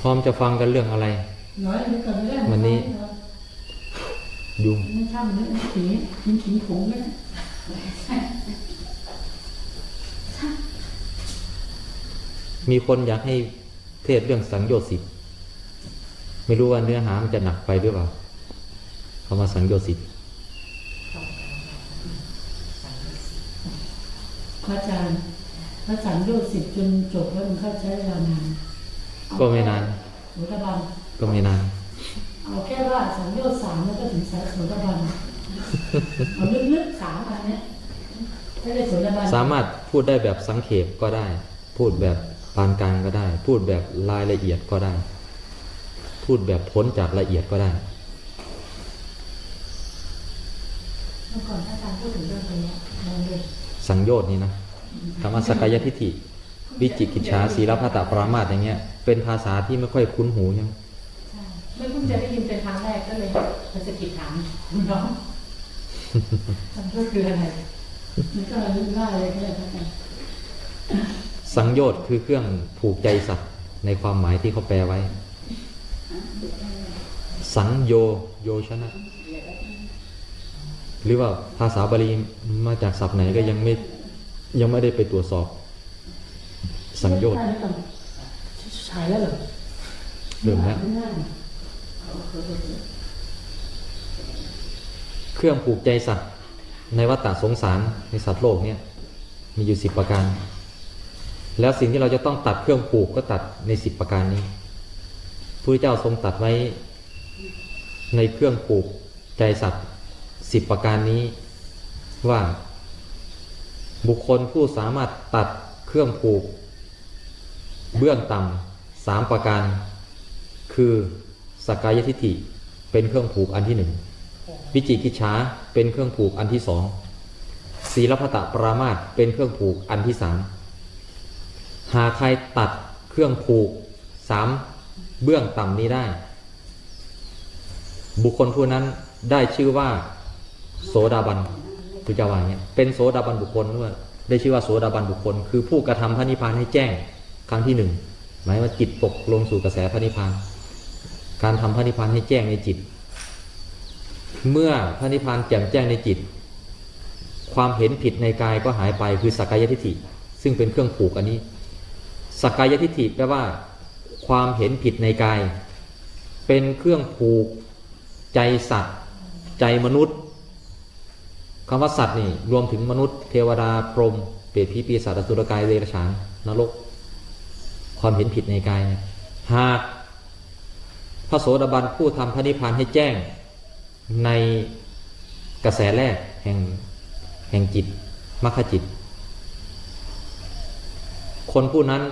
พร้อมจะฟังกันเรื่องอะไร nói cái cần cái Mình đi. ยุง nó chăm nữa nó chỉ chính chính khủng đấy มีคนอยากให้เทศเรื่องสังโยชน์สิบไม่รู้ว่าเนื้อหามันจะหนักไปหรือเปล่าคำว่าสังโยชน์สิบพระอาจารย์ พระสังโยชน์สิบจนจบแล้วมันก็ใช้เวลานานก็ไม่นานโสดาบันก็ไม่นาน เอาแค่ว่าสังโยชน์สามแล้วก็ถึงสายโสดาบันเอาลึกๆสามอันเนี้ยไม่ได้โสดาบันสามารถพูดได้แบบสังเขปก็ได้ พูดแบบปานกลางก็ได้ พูดแบบรายละเอียดก็ได้ พูดแบบพ้นจากละเอียดก็ได้เมื่อก่อนพระอาจารย์พูดถึงเรื่องนี้มองเลยสังโยชน์นี่นะ คำว่าสกายทิฏฐิ วิจิกิจฉาศีลพัตตปรามาสอย่างเงี้ย เป็นภาษาที่ไม่ค่อยคุ้นหูยังใช่ไม่เพิ่งจะได้ยินเป็นครั้งแรกก็เลยจะสะกิดถามคุณน้องสังโยชน์คืออะไรมันก็ลึกว่าเลยก็เลยพระอาจารย์สังโยชน์คือเครื่องผูกใจสัตว์ในความหมายที่เขาแปลไว้ สังโยโยชนะ หรือว่าภาษาบาลีมาจากศัพท์ไหนก็ยังไม่ ยังไม่ได้ไปตรวจสอบ สังโยชน์ฉายแล้วเหรอเริ่มแล้วไม่ได้เครื่องผูกใจสัตว์ในวัฏฏะสงสารในสัตว์โลกเนี่ยมีอยู่สิบประการ แล้วสิ่งที่เราจะต้องตัดเครื่องผูกก็ตัดในสิบประการนี้พระเจ้าทรงตัดไว้ในเครื่องผูกใจสัตว์สิบประการนี้ว่า บุคคลผู้สามารถตัดเครื่องผูก เบื้องต่ำสามประการ คือสกายทิฐิเป็นเครื่องผูกอันที่หนึ่งวิจิกิจฉาเป็นเครื่องผูกอันที่สองศีลพัตตปรามาตเป็นเครื่องผูกอันที่สามหากใครตัดเครื่องผูกสามเบื้องต่ำนี้ได้ บุคคลผู้นั้นได้ชื่อว่า โสดาบัน พุทธเจ้าว่าอย่างเงี้ยเป็นโสดาบันบุคคลด้วยได้ชื่อว่าโสดาบันบุคคล คือผู้กระทำพระนิพพานให้แจ้งครั้งที่หนึ่งหมายว่าจิตตกลงสู่กระแสพระนิพพาน การทำพระนิพพานให้แจ้งในจิต เมื่อพระนิพพานแจ่มแจ้งในจิต ความเห็นผิดในกายก็หายไปคือสักกายทิฏฐิ ซึ่งเป็นเครื่องผูกอันนี้สักกายทิฏฐิแปลว่า ความเห็นผิดในกาย เป็นเครื่องผูกใจสัตว์ ใจมนุษย์ คำว่าสัตว์นี่รวมถึงมนุษย์ เทวดาพรหมเปรตผีปีศาจสุรกายเดรฉานนรก ความเห็นผิดในกายเนี่ยหากพระโสดาบันผู้ทำพระนิพพานให้แจ้งในกระแสแรกแห่งแห่งจิตมรรคจิต คนผู้นั้น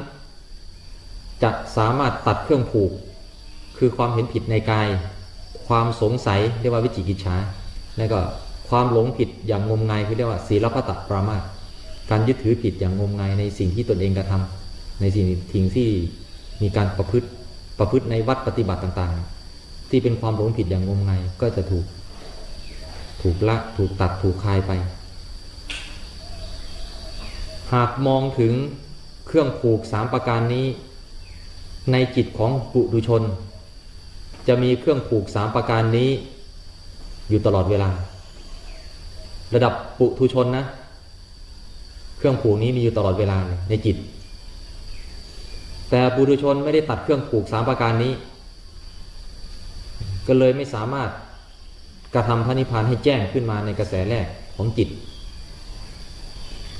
จะสามารถตัดเครื่องผูก คือความเห็นผิดในกาย ความสงสัยเรียกว่าวิจิกิจฉาแล้วก็ ความหลงผิดอย่างงมงายคือเรียกว่าศีลพัตตปรามาการยึดถือผิดอย่างงมงายในสิ่งที่ตนเองกระทำในสิ่งทิ้งที่มีการประพฤติประพฤติในวัดปฏิบัติต่างๆ ที่เป็นความหลงผิดอย่างงมงายก็จะถูก ถูกละถูกตัดถูกคายไป หากมองถึงเครื่องผูกสามประการนี้ ในจิตของปุถุชน จะมีเครื่องผูกสามประการนี้ อยู่ตลอดเวลา ระดับปุถุชนนะ เครื่องผูกนี้มีอยู่ตลอดเวลาในจิต แต่ปุถุชนไม่ได้ตัดเครื่องผูกสามประการนี้ ก็เลยไม่สามารถกระทำพระนิพพานให้แจ้งขึ้นมาในกระแสแรกของจิต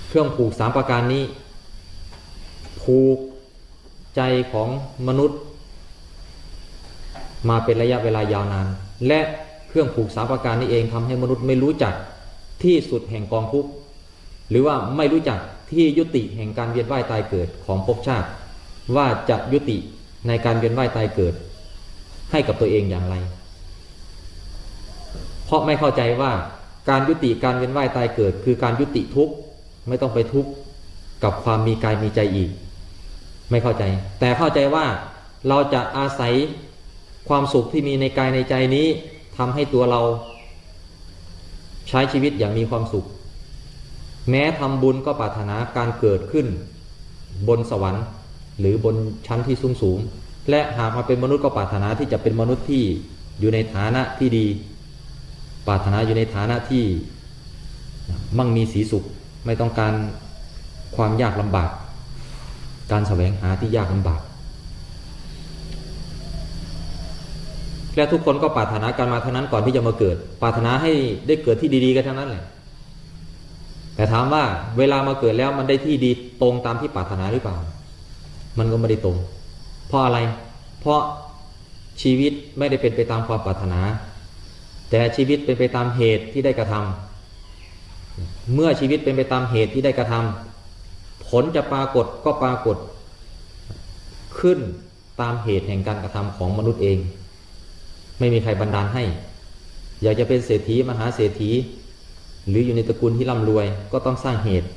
เครื่องผูกสามประการนี้ ผูกใจของมนุษย์ มาเป็นระยะเวลายาวนาน และเครื่องผูกสามประการนี้เองทำให้มนุษย์ไม่รู้จัก ที่สุดแห่งกองทุกข์หรือว่าไม่รู้จักที่ยุติแห่งการเวียนว่ายตายเกิดของภพชาติ ว่าจะยุติในการเวียนว่ายตายเกิด ให้กับตัวเองอย่างไร เพราะไม่เข้าใจว่าการยุติการเวียนว่ายตายเกิด คือการยุติทุกข์ไม่ต้องไปทุกข์กับความมีกายมีใจอีก ไม่เข้าใจ แต่เข้าใจว่าเราจะอาศัยความสุขที่มีในกายในใจนี้ทำให้ตัวเรา ใช้ชีวิตอย่างมีความสุข แม้ทำบุญก็ปรารถนาการเกิดขึ้น บนสวรรค์ หรือบนชั้นที่สูงสูงและหากมาเป็นมนุษย์ก็ปรารถนาที่จะเป็นมนุษย์ที่อยู่ในฐานะที่ดี ปรารถนาอยู่ในฐานะที่มั่งมีสีสุข ไม่ต้องการความยากลำบาก การแสวงหาที่ยากลำบาก และทุกคนก็ปรารถนากันมาเทั้งนั้นก่อนที่จะมาเกิด ปรารถนาให้ได้เกิดที่ดีๆกันทั้งนั้นแหละ แต่ถามว่าเวลามาเกิดแล้วมันได้ที่ดีตรงตามที่ปรารถนาหรือเปล่า มันก็ไม่ได้ตรง เพราะอะไร เพราะชีวิตไม่ได้เป็นไปตามความปรารถนา แต่ชีวิตเป็นไปตามเหตุที่ได้กระทำเมื่อชีวิตเป็นไปตามเหตุที่ได้กระทำผลจะปรากฏก็ปรากฏ ขึ้นตามเหตุแห่งการกระทำของมนุษย์เอง ไม่มีใครบันดาลให้ อยากจะเป็นเศรษฐีมหาเศรษฐี หรืออยู่ในตระกูลที่ร่ำรวย ก็ต้องสร้างเหตุ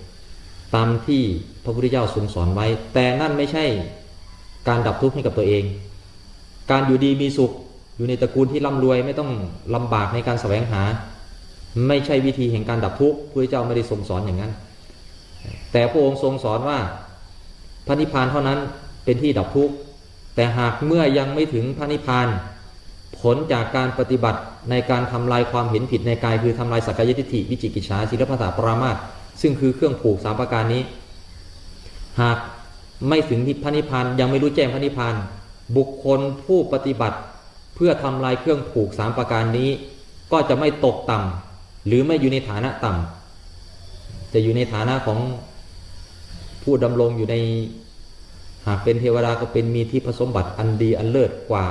ตามที่พระพุทธเจ้าทรงสอนไว้ แต่นั่นไม่ใช่การดับทุกข์ให้กับตัวเอง การอยู่ดีมีสุข อยู่ในตระกูลที่ร่ำรวย ไม่ต้องลำบากในการแสวงหา ไม่ใช่วิธีแห่งการดับทุกข์พระพุทธเจ้าไม่ได้ทรงสอนอย่างนั้น แต่พระองค์ทรงสอนว่าพระนิพพานเท่านั้นเป็นที่ดับทุกข์แต่หากเมื่อยังไม่ถึงพระนิพพาน ผลจากการปฏิบัติในการทำลายความเห็นผิดในกายคือทำลายสักกายทิฏฐิวิจิกิจฉาศิลปะปรามาสซึ่งคือเครื่องผูกสามประการนี้ หากไม่ถึงพระนิพพานยังไม่รู้แจ้งพระนิพพาน บุคคลผู้ปฏิบัติ เพื่อทำลายเครื่องผูกสามประการนี้ ก็จะไม่ตกต่ำหรือไม่อยู่ในฐานะต่ำจะอยู่ในฐานะของผู้ดำรงอยู่ใน หากเป็นเทวดาก็เป็นมีที่ผสมบัติอันดีอันเลิศกว่า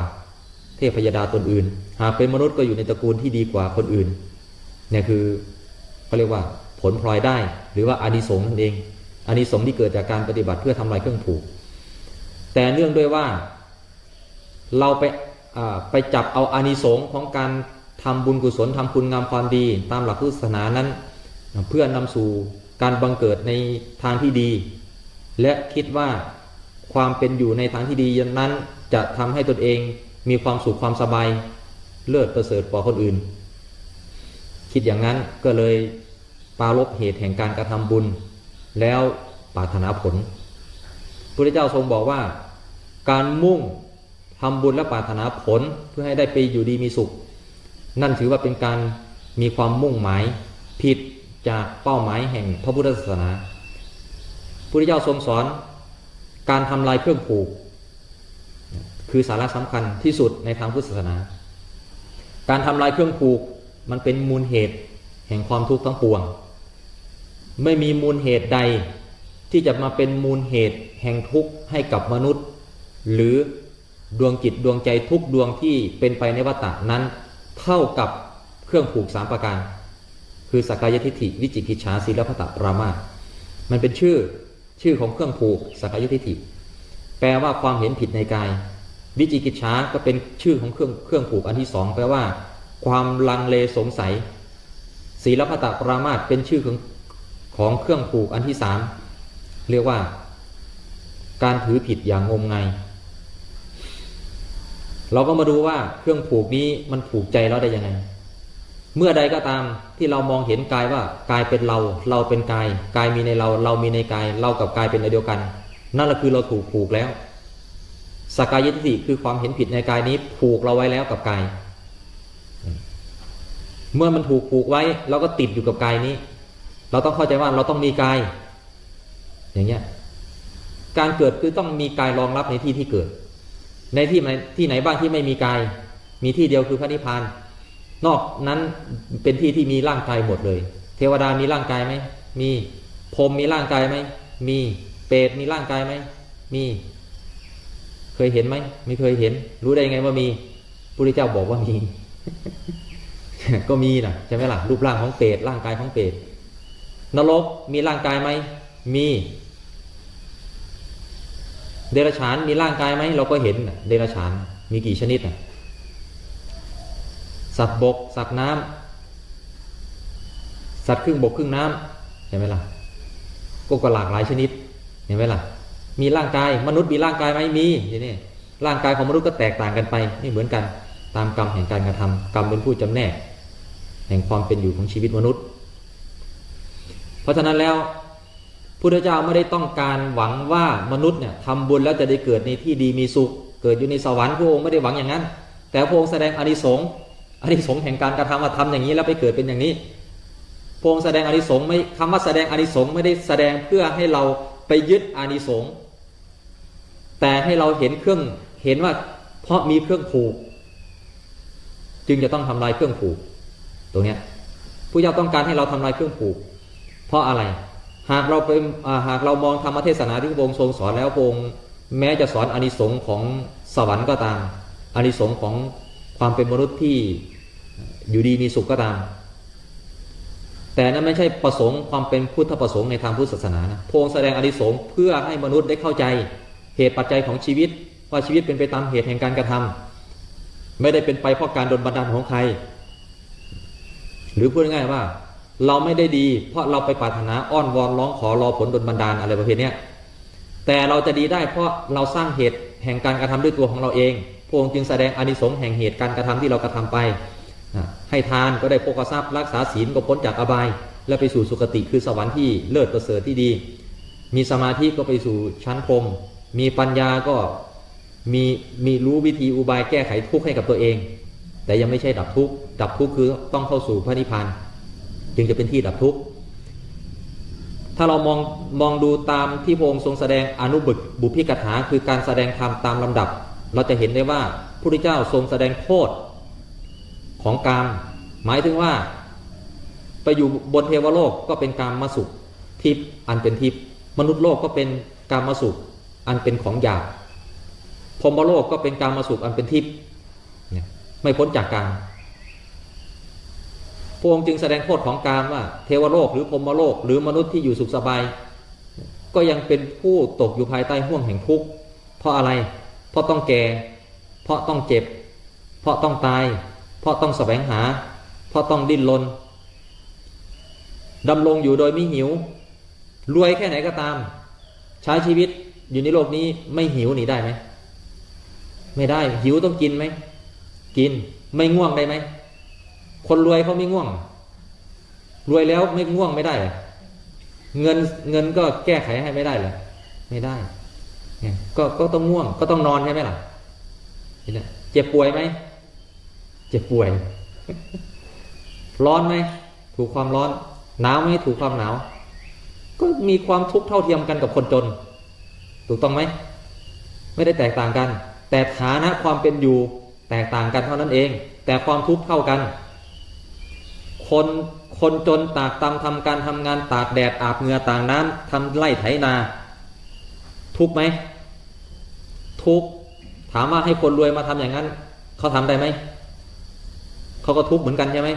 เทพยดาตนอื่น หากเป็นมนุษย์ก็อยู่ในตระกูลที่ดีกว่าคนอื่นเนี่ยคือเขาเรียกว่าผลพลอยได้ หรือว่าอานิสงส์นั่นเองอานิสงส์ที่เกิดจากการปฏิบัติเพื่อทำลายเครื่องผูก แต่เนื่องด้วยว่า เราไปไปจับเอาอานิสงส์ของการทำบุญกุศลทำคุณงามความดี ตามหลักพุทธศาสนานั้น เพื่อนำสู่การบังเกิดในทางที่ดี และคิดว่าความเป็นอยู่ในทางที่ดีนั้นจะทำให้ตนเอง มีความสุขความสบายเลิศประเสริฐกว่าคนอื่น คิดอย่างนั้นก็เลยปาลบเหตุแห่งการกระทำบุญ แล้วปรารถนาผลพระเจ้าทรงบอกว่า การมุ่งทำบุญและปรารถนาผลเพื่อให้ได้ไปอยู่ดีมีสุข นั่นถือว่าเป็นการมีความมุ่งหมายผิดจากเป้าหมายแห่งพระพุทธศาสนาพระเจ้าทรงสอน การทำลายเครื่องผูก คือสาระสำคัญที่สุดในทางพุทธศาสนา การทำลายเครื่องผูกมันเป็นมูลเหตุแห่งความทุกข์ทั้งปวง ไม่มีมูลเหตุใดที่จะมาเป็นมูลเหตุแห่งทุกข์ให้กับมนุษย์ หรือดวงจิตดวงใจทุกดวงที่เป็นไปในวัฏฏะนั้น เท่ากับเครื่องผูกสามประการ คือสักกายทิฏฐิวิจิกิจฉาศีลพัตตปรามาสมันเป็นชื่อชื่อของเครื่องผูกสักกายทิฏฐิแปลว่าความเห็นผิดในกาย วิจิกิจฉาก็เป็นชื่อของเครื่องเครื่องผูกอันที่สองแปลว่า ความลังเลสงสัยศีลพัตปรามาสเป็นชื่อของของเครื่องผูกอันที่สามเรียกว่า การถือผิดอย่างงมงายเราก็มาดูว่าเครื่องผูกนี้มันผูกใจเราได้ยังไง เมื่อใดก็ตามที่เรามองเห็นกายว่ากายเป็นเรา เราเป็นกาย กายมีในเรา เรามีในกาย เรากับกายเป็นอันเดียวกัน นั่นแหละคือเราถูกผูกแล้ว สกายยิทธิคือความเห็นผิดในกายนี้ผูกเราไว้แล้วกับกาย เมื่อมันถูกผูกไว้เราก็ติดอยู่กับกายนี้ เราต้องเข้าใจว่าเราต้องมีกาย อย่างเงี้ย การเกิดคือต้องมีกายรองรับในที่ที่เกิด ในที่ไหนที่ไหนบ้างที่ไม่มีกาย มีที่เดียวคือพระนิพพาน นอกนั้นเป็นที่ที่มีร่างกายหมดเลย เทวดามีร่างกายไหมมีพรมมีร่างกายไหมมี เปรตมีร่างกายไหมมี เคยเห็นไหมไม่เคยเห็น รู้ได้ยังไงว่ามีพระพุทธเจ้าบอกว่ามี ก็มีนะใช่ไหมล่ะรูปร่างของเปรตร่างกายของเปรตนรกมีร่างกายไหมมี เดรัจฉานมีร่างกายไหมเราก็เห็นเดรัจฉานมีกี่ชนิดอะสัตว์บก สัตว์น้ำสัตว์ครึ่งบกครึ่งน้ำเห็นไหมล่ะก็ก็หลากหลายชนิดเห็นไหมล่ะ มีร่างกายมนุษย์มีร่างกายไหมมีนี่นี่ร่างกายของมนุษย์ก็แตกต่างกันไปไม่เหมือนกันตามกรรมแห่งการกระทำกรรมเป็นผู้จำแนก แห่งความเป็นอยู่ของชีวิตมนุษย์ เพราะฉะนั้นแล้วพุทธเจ้าไม่ได้ต้องการหวังว่ามนุษย์เนี่ยทำบุญแล้วจะได้เกิดในที่ดีมีสุข เกิดอยู่ในสวรรค์พระองค์ไม่ได้หวังอย่างนั้น แต่พระองค์แสดงอานิสงส์อานิสงส์แห่งการกระทำว่าทำอย่างนี้แล้วไปเกิดเป็นอย่างนี้พระองค์แสดงอานิสงส์ไม่คำว่าแสดงอานิสงส์ไม่ได้แสดงเพื่อให้เราไปยึดอานิสงส์ แต่ให้เราเห็นเครื่องเห็นว่าเพราะมีเครื่องผูก จึงจะต้องทำลายเครื่องผูก ตรงเนี้ยผู้เจ้าต้องการให้เราทำลายเครื่องผูก เพราะอะไร หากเราเป็นหากเรามองธรรมเทศนาที่พระองค์ทรงสอนแล้วพระองค์แม้จะสอนอานิสงส์ของสวรรค์ก็ตามอานิสงส์ของความเป็นมนุษย์ที่อยู่ดีมีสุขก็ตาม แต่นั้นไม่ใช่ประสงค์ความเป็นพุทธประสงค์ในทางพุทธศาสนานะพระองค์แสดงอานิสงส์เพื่อให้มนุษย์ได้เข้าใจ เหตุปัจจัยของชีวิตว่าชีวิตเป็นไปตามเหตุแห่งการกระทำไม่ได้เป็นไปเพราะการโดลบันดาลของใคร หรือพูดง่ายว่า เราไม่ได้ดี เพราะเราไปปรารถนาอ้อนวอนร้องขอรอผลโดลบันดาลอะไรประเภทนี้แต่เราจะดีได้เพราะเราสร้างเหตุแห่งการกระทำด้วยตัวของเราเองพระองค์จึงแสดงอานิสงส์แห่งเหตุการกระทำที่เรากระทำไปให้ทานก็ได้โภคทรัพย์รักษาศีลก็พ้นจากอบาย และไปสู่สุคติคือสวรรค์ที่เลิศประเสริฐที่ดี มีสมาธิก็ไปสู่ชั้นพรม มีปัญญาก็มีมีรู้วิธีอุบายแก้ไขทุกข์ให้กับตัวเอง แต่ยังไม่ใช่ดับทุกข์ดับทุกข์คือต้องเข้าสู่พระนิพพานจึงจะเป็นที่ดับทุกข์ถ้าเรามองมองดูตามที่พระองค์ทรงแสดงอนุบุบุพิกถาคือการแสดงธรรมตามลำดับ เราจะเห็นได้ว่าพระพุทธเจ้าทรงแสดงโทษของกามหมายถึงว่า ไปอยู่บนเทวโลกก็เป็นกามมาสุขทิพย์อันเป็นทิพย์มนุษย์โลกก็เป็นกามมาสุข อันเป็นของหยาบพรหมโลกก็เป็นกามมาสุขอันเป็นทิพย์ไม่พ้นจากกามพระองค์จึงแสดงโทษของการว่า เทวโลกหรือพรหมโลก หรือมนุษย์ที่อยู่สุขสบาย ก็ยังเป็นผู้ตกอยู่ภายใต้ห่วงแห่งทุกข์เพราะอะไร เพราะต้องแก่ เพราะต้องเจ็บ เพราะต้องตาย เพราะต้องแสวงหา เพราะต้องดิ้นรนดำรงอยู่โดยไม่หิว รวยแค่ไหนก็ตาม ใช้ชีวิต อยู่ในโลกนี้ไม่หิวหนีได้ไหมไม่ได้ หิวต้องกินไหมกินไม่ง่วงได้ไหมคนรวยเขาไม่ง่วง รวยแล้วไม่ง่วงไม่ได้เหรอเงินเงินก็แก้ไขให้ไม่ได้เหรอไม่ได้เนี่ยก็ก็ต้องง่วง ก็ต้องนอนใช่ไหมล่ะเจ็บป่วยไหมเจ็บป่วย ร้อนไหมถูกความร้อน หนาวไหมถูกความหนาว ก็มีความทุกข์เท่าเทียมกันกับคนจน ถูกต้องไหมไม่ได้แตกต่างกัน แต่ฐานะความเป็นอยู่แตกต่างกันเท่านั้นเอง แต่ความทุกข์เท่ากัน คนคนจนตากตำทำการทำงานตากแดดอาบเหงื่อต่างน้ำทำไร่ไถนา ทุกข์ไหมทุกข์ถามว่าให้คนรวยมาทำอย่างนั้น เขาทำได้ไหมเขาก็ทุกข์เหมือนกันใช่ไหม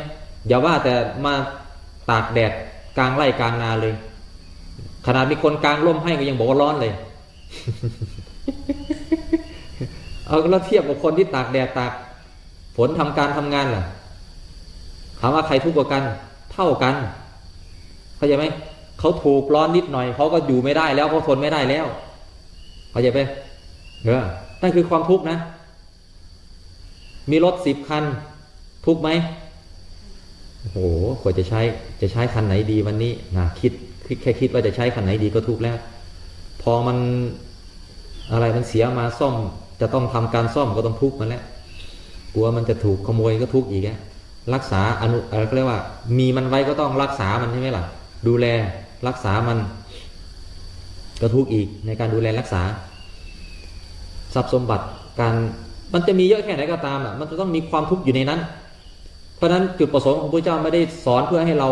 อย่าว่าแต่มาตากแดดกลางไร่กลางนาเลย ขนาดมีคนกลางร่มให้ก็ยังบอกว่าร้อนเลย เอาแล้วเทียบกับคนที่ตากแดดตากฝนทำการทำงานล่ะถามว่าใครทุกข์กว่ากัน เท่ากัน เข้าใจไหมเขาถูกร้อนนิดหน่อยเขาก็อยู่ไม่ได้แล้วเขาทนไม่ได้แล้ว เข้าใจไหมเออนั่นคือความทุกข์นะ มีรถสิบคัน ทุกไหมโอ้โหกว่าจะใช้จะใช้คันไหนดีวันนี้นะคิดคิดแค่คิดว่าจะใช้คันไหนดีก็ทุกแล้ว พอมันอะไรมันเสียมาซ่อม จะต้องทำการซ่อมก็ต้องทุกข์มาแล้วกลัวมันจะถูกขโมยก็ทุกข์อีกอะรักษาอนุอะไรก็เรียกว่า มีมันไว้ก็ต้องรักษามันใช่ไหมล่ะ ดูแลรักษามันก็ทุกข์อีกในการดูแลรักษา ทรัพย์สมบัติการมันจะมีเยอะแค่ไหนก็ตามอะมันจะต้องมีความทุกข์อยู่ในนั้น เพราะฉะนั้นจุดประสงค์ของพระเจ้าไม่ได้สอนเพื่อให้เรา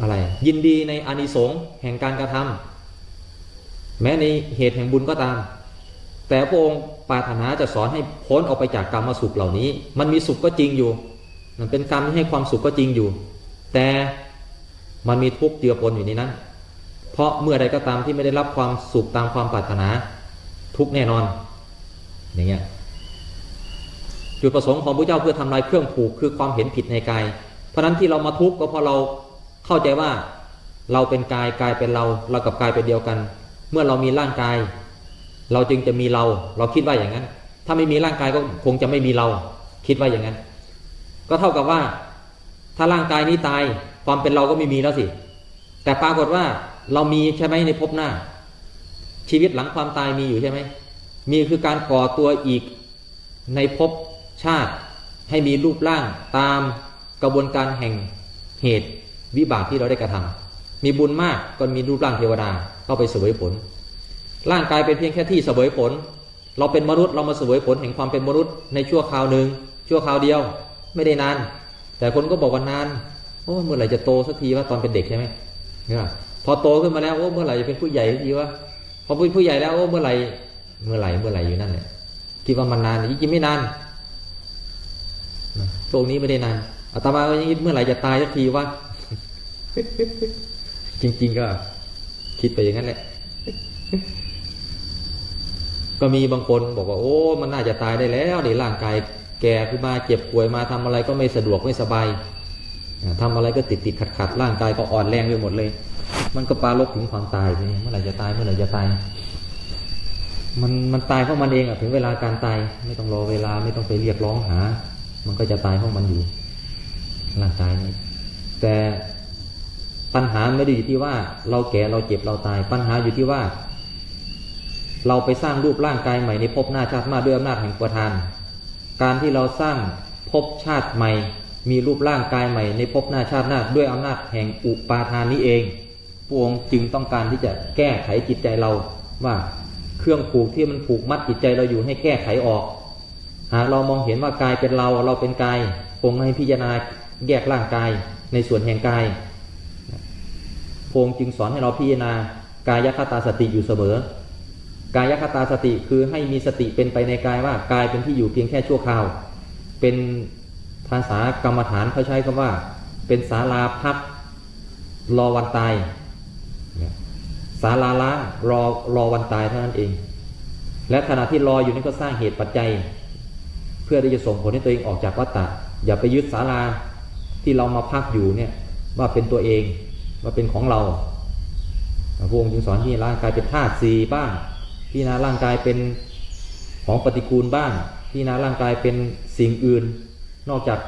อะไร ยินดีในอานิสงส์แห่งการกระทำ แม้ในเหตุแห่งบุญก็ตาม แต่พระองค์ปรารถนาจะสอนให้พ้นออกไปจากกรรมสุขเหล่านี้ มันมีสุขก็จริงอยู่ มันเป็นกรรมที่ให้ความสุขก็จริงอยู่ แต่มันมีทุกข์เจือปนอยู่ในนั้น เพราะเมื่อใดก็ตามที่ไม่ได้รับความสุขตามความปรารถนา ทุกแน่นอน อย่างเงี้ยจุดประสงค์ของพระเจ้าเพื่อทำลายเครื่องผูกคือความเห็นผิดในกาย เพราะฉะนั้นที่เรามาทุกข์ก็เพราะเราเข้าใจว่าเราเป็นกายกายเป็นเรา เรากับกายเป็นเดียวกัน เมื่อเรามีร่างกาย เราจึงจะมีเรา เราคิดว่าอย่างนั้น ถ้าไม่มีร่างกายก็คงจะไม่มีเรา คิดว่าอย่างนั้น ก็เท่ากับว่า ถ้าร่างกายนี้ตายความเป็นเราก็ไม่มีแล้วสิ แต่ปรากฏว่าเรามีใช่ไหมในภพหน้า ชีวิตหลังความตายมีอยู่ใช่ไหมมีคือการก่อตัวอีกในภพชาติให้มีรูปร่างตามกระบวนการแห่งเหตุวิบากที่เราได้กระทำมีบุญมากก็มีรูปร่างเทวดา เข้าไปเสวยผล ร่างกายเป็นเพียงแค่ที่เสวยผล เราเป็นมนุษย์เรามาเสวยผลแห่งความเป็นมนุษย์ในชั่วคราวหนึ่งชั่วคราวเดียวไม่ได้นาน แต่คนก็บอกว่านานโอ้เมื่อไหร่จะโตสักทีว่าตอนเป็นเด็กใช่ไหมเนี่ยพอโตขึ้นมาแล้วโอ้เมื่อไหร่จะเป็นผู้ใหญ่สักทีวะพอเป็นผู้ใหญ่แล้วโอ้เมื่อไหร่เมื่อไหร่เมื่อไหร่อยู่นั่นแหละคิดว่ามันนานจริงๆไม่นานโลกนี้ไม่ได้นานอาตมาก็ยังคิดเมื่อไหร่จะตายสักทีวะจริง ๆ ก็ คิดไปอย่างนั้นแหละก็มีบางคนบอกว่าโอ้มันน่าจะตายได้แล้วในร่างกายแก่ขึ้นมาเจ็บป่วยมาทำอะไรก็ไม่สะดวกไม่สบายอ่าทำอะไรก็ติดติดขัดขัดร่างกายก็อ่อนแรงไปหมดเลย มันก็ปลาลบถึงความตายนี่เมื่อไหร่จะตายเมื่อไหร่จะตาย มันมันตายเพราะมันเองอะถึงเวลาการตายไม่ต้องรอเวลาไม่ต้องไปเรียกร้องหา มันก็จะตายเพราะมันอยู่ร่างกายนี้แต่ ปัญหาไม่ได้อยู่ที่ว่า เราแก่เราเจ็บเราตาย ปัญหาอยู่ที่ว่า เราไปสร้างรูปร่างกายใหม่ในภพหน้าชาติหน้าด้วยอำนาจแห่งประทาน การที่เราสร้างภพชาติใหม่ มีรูปร่างกายใหม่ในภพหน้าชาติหน้าด้วยอำนาจแห่งอุปาทานนี้เองพระองค์จึงต้องการที่จะแก้ไขจิตใจเราว่าเครื่องผูกที่มันผูกมัดจิตใจเราอยู่ให้แก้ไขออก หากเรามองเห็นว่ากายเป็นเราเราเป็นกายคงให้พิจารณาแยกร่างกายในส่วนแห่งกาย พงค์จึงสอนให้เราพิจารณากายคตาสติอยู่เสมอ กายคตาสติคือให้มีสติเป็นไปในกายว่ากายเป็นที่อยู่เพียงแค่ชั่วคราว เป็นภาษากรรมฐานเขาใช้คำว่า เป็นศาลาพักรอวันตายศาลาล้างรอรอวันตายเท่านั้นเอง และขณะที่รออยู่นี่ก็สร้างเหตุปัจจัย เพื่อที่จะส่งผลให้ตัวเองออกจากวัฏฏะอย่าไปยึดศาลาที่เรามาพักอยู่เนี่ยว่าเป็นตัวเอง ว่าเป็นของเราพระองค์จึงสอนที่ร่างกายเป็นธาตุสี่บ้างที่นาร่างกายเป็นของปฏิกูลบ้างที่นาร่างกายเป็นสิ่งอื่น นอกจาก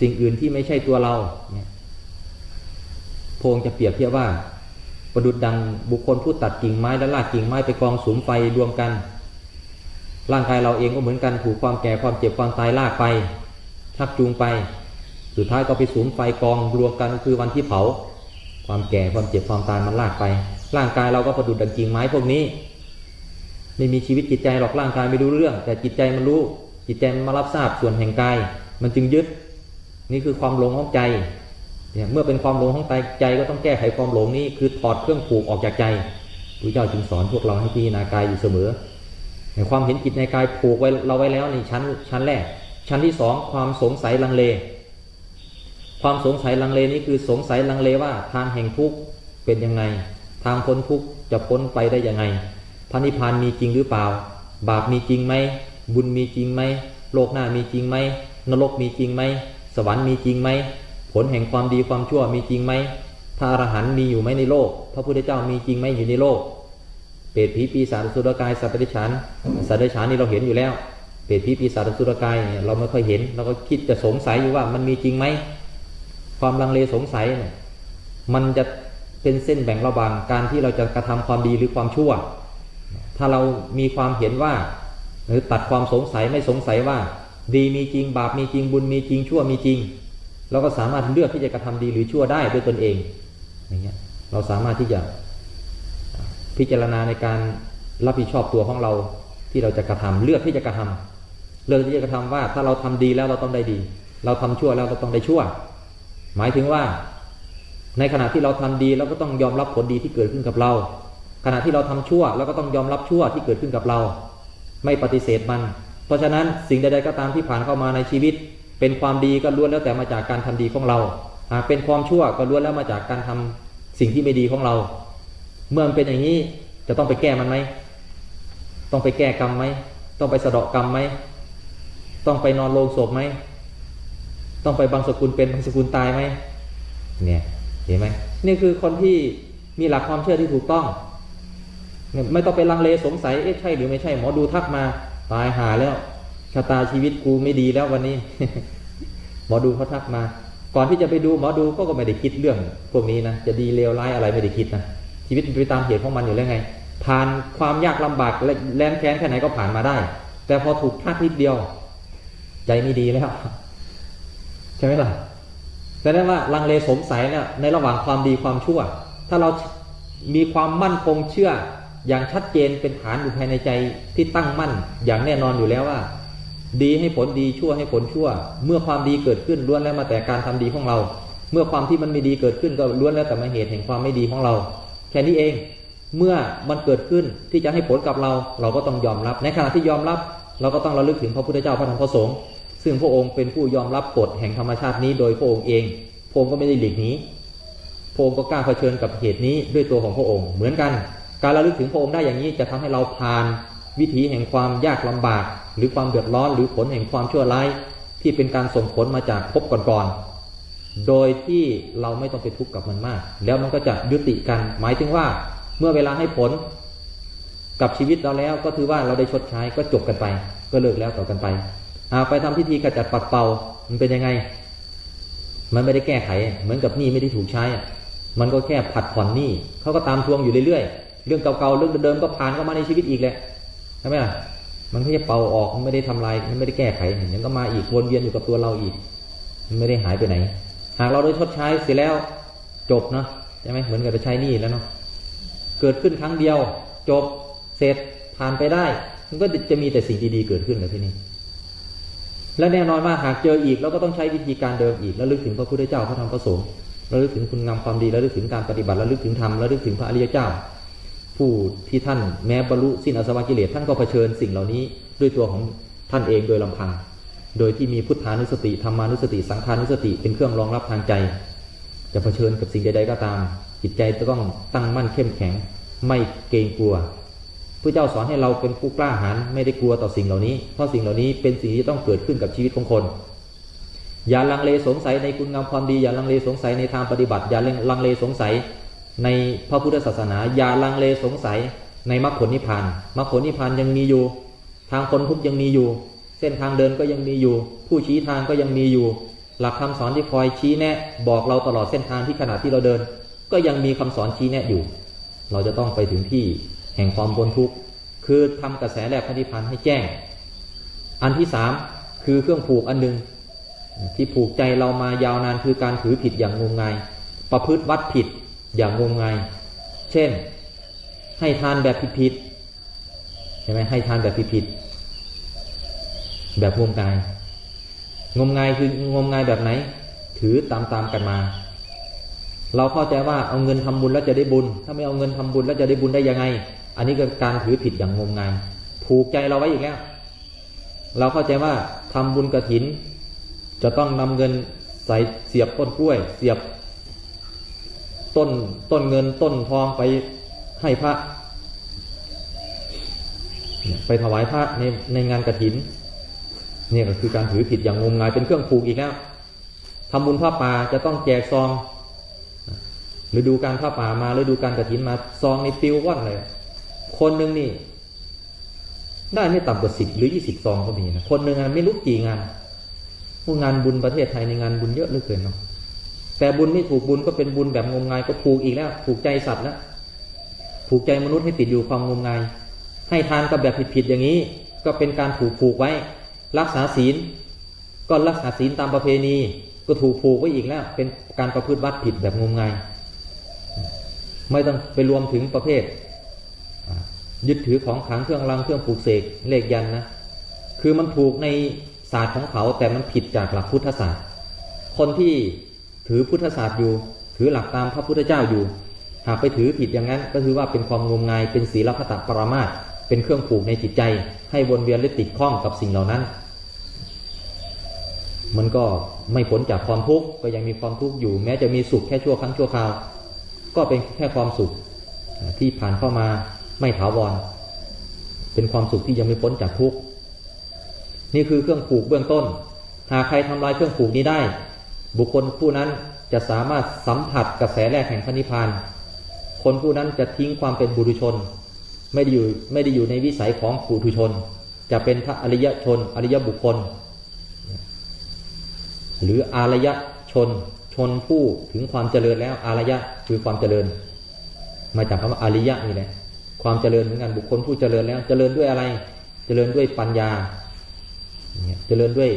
สิ่งอื่นที่ไม่ใช่ตัวเราเนี่ยพระองค์จะเปรียบเทียบว่าประดุดดังบุคคลผู้ตัดกิ่งไม้และลากกิ่งไม้ไปกองสุมไฟรวมกัน ร่างกายเราเองก็เหมือนกันถูกความแก่ความเจ็บความตายลากไปชักจูงไป สุดท้ายก็ไปสุมไฟกองรวมกันก็คือวันที่เผา ความแก่ความเจ็บความตายมันลากไป ร่างกายเราก็ประดุดดังกิ่งไม้พวกนี้ ไม่มีชีวิตจิตใจหรอกร่างกายไม่รู้เรื่อง แต่จิตใจมันรู้ จิตใจมันมารับทราบส่วนแห่งกาย มันจึงยึด นี่คือความหลงของใจเนี่ยเมื่อเป็นความหลงของใจใจก็ต้องแก้ไขความหลงนี้คือถอดเครื่องผูกออกจากใจพระเจ้าจึงสอนพวกเราให้พิจารณากายอยู่เสมอในความเห็นจิตในกายผูกไว้เราไว้แล้วในชั้นชั้นแรก ชั้นที่สองความสงสัยลังเล ความสงสัยลังเลนี้คือสงสัยลังเลว่าทางแห่งทุกข์เป็นยังไง ทางพ้นทุกข์จะพ้นไปได้ยังไงพระนิพพานมีจริงหรือเปล่า บาปมีจริงไหมบุญมีจริงไหมโลกหน้ามีจริงไหมนรกมีจริงไหมสวรรค์มีจริงไหมผลแห่งความดีความชั่วมีจริงไหมพระอรหันต์มีอยู่ไหมในโลก พระพุทธเจ้ามีจริงไหมอยู่ในโลก เปรตผีปีศาจสุรกายสัตว์ดรัจฉานสัตว์ดรัจฉานนี่เราเห็นอยู่แล้ว เปรตผีปีศาจสุรกายเนี่ยเราไม่ค่อยเห็นเราก็คิดจะสงสัยอยู่ว่ามันมีจริงไหม ความลังเลสงสัยเนี่ยมันจะเป็นเส้นแบ่งระหว่างการที่เราจะกระทำความดีหรือความชั่ว ถ้าเรามีความเห็นว่า หรือตัดความสงสัยไม่สงสัยว่า ดีมีจริงบาปมีจริงบุญมีจริงชั่วมีจริง เราก็สามารถเลือกที่จะกระทำดีหรือชั่วได้ด้วยตนเองอย่างเงี้ยเราสามารถที่จะพิจารณาในการรับผิดชอบตัวของเราที่เราจะกระทำเลือกที่จะกระทำเลือกที่จะกระทำว่าถ้าเราทำดีแล้วเราต้องได้ดี เราทำชั่วแล้วเราต้องได้ชั่ว หมายถึงว่า ในขณะที่เราทำดีเราก็ต้องยอมรับผลดีที่เกิดขึ้นกับเรา ขณะที่เราทำชั่วเราก็ต้องยอมรับชั่วที่เกิดขึ้นกับเรา ไม่ปฏิเสธมัน เพราะฉะนั้นสิ่งใดๆก็ตามที่ผ่านเข้ามาในชีวิต เป็นความดีก็ล้วนแล้วแต่มาจากการทำดีของเราหากเป็นความชั่วก็ล้วนแล้วมาจากการทำสิ่งที่ไม่ดีของเรา เมื่อมันเป็นอย่างนี้จะต้องไปแก้มันไหมต้องไปแก้กรรมไหมต้องไปสะเดาะกรรมไหมต้องไปนอนโลงศพไหม ต้องไปบางสกุลเป็นบางสกุลตายไหมเนี่ยเห็นไหมนี่คือคนที่มีหลักความเชื่อที่ถูกต้องเนี่ยไม่ต้องไปลังเลสงสัยเอ๊ะใช่หรือไม่ใช่หมอดูทักมาตายหาแล้วชะตาชีวิตกูไม่ดีแล้ววันนี้ หมอดูเขาทักมา ก่อนที่จะไปดูหมอดูก็ก็ไม่ได้คิดเรื่อง พวกนี้นะจะดีเลวร้ายอะไรไม่ได้คิดนะชีวิตเป็นไปตามเหตุของมันอยู่แล้วไง ผ่านความยากลำบากและแรงแค้นแค่ไหนก็ผ่านมาได้ แต่พอถูกพลาดนิดเดียว ใจไม่ดีแล้วใช่ไหมล่ะแสดงว่าลังเลสงสัยเนี่ยในระหว่างความดีความชั่ว ถ้าเรามีความมั่นคงเชื่ออย่างชัดเจนเป็นฐานอยู่ภายในใจที่ตั้งมั่นอย่างแน่นอนอยู่แล้วว่า ดีให้ผลดีชั่วให้ผลชั่ว เมื่อความดีเกิดขึ้นล้วนแล้วมาแต่การทำดีของเรา เมื่อความที่มันไม่ดีเกิดขึ้นก็ล้วนแล้วแต่มาเหตุแห่งความไม่ดีของเรา แค่นี้เอง เมื่อมันเกิดขึ้นที่จะให้ผลกับเรา เราก็ต้องยอมรับ ในขณะที่ยอมรับ เราก็ต้องระลึกถึงพระพุทธเจ้าพระธรรมพระสงฆ์ ซึ่งพระองค์เป็นผู้ยอมรับกฎแห่งธรรมชาตินี้โดยพระองค์เอง พระองค์ก็ไม่ได้หลีกหนี พระองค์ก็กล้าเผชิญกับเหตุนี้ด้วยตัวของพระองค์ เหมือนกัน การระลึกถึงพระองค์ได้อย่างนี้จะทำให้เราผ่านวิถีแห่งความยากลำบาก หรือความเดือดร้อนหรือผลแห่งความชั่วร้ายที่เป็นการส่งผลมาจากภพก่อนๆ โดยที่เราไม่ต้องไปทุกข์กับมันมาก แล้วมันก็จะยุติกัน หมายถึงว่าเมื่อเวลาให้ผลกับชีวิตเราแล้วก็ถือว่าเราได้ชดใช้ก็จบกันไป ก็เลิกแล้วต่อกันไป ไปทำพิธีขจัดปัดเป่า มันเป็นยังไง มันไม่ได้แก้ไข เหมือนกับหนี้ไม่ได้ถูกใช้ มันก็แค่ผัดผ่อนหนี้เขาก็ตามทวงอยู่เรื่อยๆ เรื่องเก่าๆ เรื่องเดิมๆ ก็ผ่านเข้ามาในชีวิตอีกแหละ ใช่ไหมล่ะ มันแค่เป่าออก มันไม่ได้ทำลาย มันไม่ได้แก้ไขยังก็มาอีกวนเวียนอยู่กับตัวเราอีก มันไม่ได้หายไปไหน หากเราได้ชดใช้เสร็จแล้วจบเนาะ ใช่ไหมเหมือนกับไปใช้หนี้แล้วเนาะ เกิดขึ้นครั้งเดียว จบ เสร็จ ผ่านไปได้ มันก็จะมีแต่สิ่งดีๆ เกิดขึ้นเลยที่นี่ และแน่นอนว่าหากเจออีกเราก็ต้องใช้วิธีการเดิมอีกแล้วลึกถึงพระพุทธเจ้าพระธรรมพระสงฆ์แล้วลึกถึงคุณงามความดีแล้วลึกถึงการปฏิบัติแล้วลึกถึงธรรมแล้วลึกถึงพระอริยเจ้า ผู้ที่ท่านแม้บรรลุสิ้นอสวะกิเลสท่านก็เผชิญสิ่งเหล่านี้ด้วยตัวของท่านเองโดยลำพัง โดยที่มีพุทธานุสติธรรมานุสติ สังขานุสติเป็นเครื่องรองรับทางใจ จะเผชิญกับสิ่งใดๆก็ตาม จิตใจจะต้องตั้งมั่นเข้มแข็ง ไม่เกรงกลัว พระเจ้าสอนให้เราเป็นผู้กล้าหาญไม่ได้กลัวต่อสิ่งเหล่านี้ เพราะสิ่งเหล่านี้เป็นสิ่งที่ต้องเกิดขึ้นกับชีวิตของคน อย่าลังเลสงสัยในคุณงามความดี อย่าลังเลสงสัยในทางปฏิบัติ อย่าลังเลสงสัยในพระพุทธศาสนา อย่าลังเลสงสัยในมรรคผลนิพพานมรรคผลนิพพานยังมีอยู่ ทางคนทุกยังมีอยู่ เส้นทางเดินก็ยังมีอยู่ ผู้ชี้ทางก็ยังมีอยู่ หลักคำสอนที่คอยชี้แนะ บอกเราตลอดเส้นทางที่ขณะที่เราเดิน ก็ยังมีคำสอนชี้แนะอยู่ เราจะต้องไปถึงที่ แห่งความพ้นทุกข์คือทำกระแสแรกพระนิพพานให้แจ้ง อันที่สามคือเครื่องผูกอันหนึ่งที่ผูกใจเรามายาวนานคือการถือผิดอย่างงมงาย ประพฤติวัดผิดอย่างงมงาย เช่น ให้ทานแบบผิดๆใช่ไหมให้ทานแบบผิดๆแบบงมงาย งมงายคืองมงายแบบไหน ถือตามๆกันมา เราเข้าใจว่าเอาเงินทำบุญแล้วจะได้บุญ ถ้าไม่เอาเงินทำบุญแล้วจะได้บุญได้ยังไง อันนี้ก็การถือผิดอย่างงมงายผูกใจเราไว้อีกแล้ว เราเข้าใจว่าทำบุญกระถิน จะต้องนำเงินใส่เสียบต้นกล้วย เสียบ ต้นต้นเงินต้นทองไปให้พระ ไปถวายพระในในงานกระถินเนี่ยก็คือการถือผิดอย่างงมงายเป็นเครื่องผูกอีกแล้วทำบุญพระป่าจะต้องแจกซองฤดูการพระป่ามาฤดูการกระถินมาซองในปิวว่อนเลย คนหนึ่งนี่ ได้ไม่ต่ำกว่าสิบหรือยี่สิบซองก็มีนะคนหนึ่งไม่รู้กี่งานพวกงานบุญประเทศไทยในงานบุญเยอะเหลือเกินเนาะแต่บุญไม่ถูกบุญก็เป็นบุญแบบงมงายก็ผูกอีกแล้ว ผูกใจสัตว์แล้วผูกใจมนุษย์ให้ติดอยู่ความงมงาย ให้ทานก็แบบผิดๆอย่างนี้ ก็เป็นการถูกผูกไว้ รักษาศีล ก็รักษาศีลตามประเพณี ก็ถูกผูกไว้อีกแล้ว เป็นการประพฤติวัดผิดแบบงมงาย ไม่ต้องไปรวมถึงประเภท ยึดถือของขังเครื่องรางเครื่องปลูกเสกเลขยันนะคือมันถูกในศาสตร์ของเขาแต่มันผิดจากหลักพุทธศาสตร์ คนที่ถือพุทธศาสตร์อยู่ ถือหลักตามพระพุทธเจ้าอยู่ หากไปถือผิดอย่างนั้น ก็คือว่าเป็นความงมงายเป็นศีลพัตปรามาสเป็นเครื่องผูกในจิตใจ ให้วนเวียนและติดข้องกับสิ่งเหล่านั้น มันก็ไม่พ้นจากความทุกข์ก็ยังมีความทุกข์อยู่ แม้จะมีสุขแค่ชั่วครั้งชั่วคราว ก็เป็นแค่ความสุขที่ผ่านเข้ามา ไม่ถาวร เป็นความสุขที่ยังไม่พ้นจากทุกข์นี่คือเครื่องผูกเบื้องต้น หากใครทำลายเครื่องผูกนี้ได้ บุคคลผู้นั้นจะสามารถสัมผัสกระแสแรกแห่งพระนิพพาน คนผู้นั้นจะทิ้งความเป็นบุรุชน ไม่ได้อยู่ไม่ได้อยู่ในวิสัยของปุถุชน จะเป็นพระอริยชน อริยบุคคล หรืออารยชน ชนผู้ถึงความเจริญแล้วอารยะคือความเจริญ มาจากคำว่าอริยะนี่แหละ ความเจริญเหมือนกันบุคคลผู้เจริญแล้ว เจริญด้วยอะไร เจริญด้วยปัญญาเจริญด้วย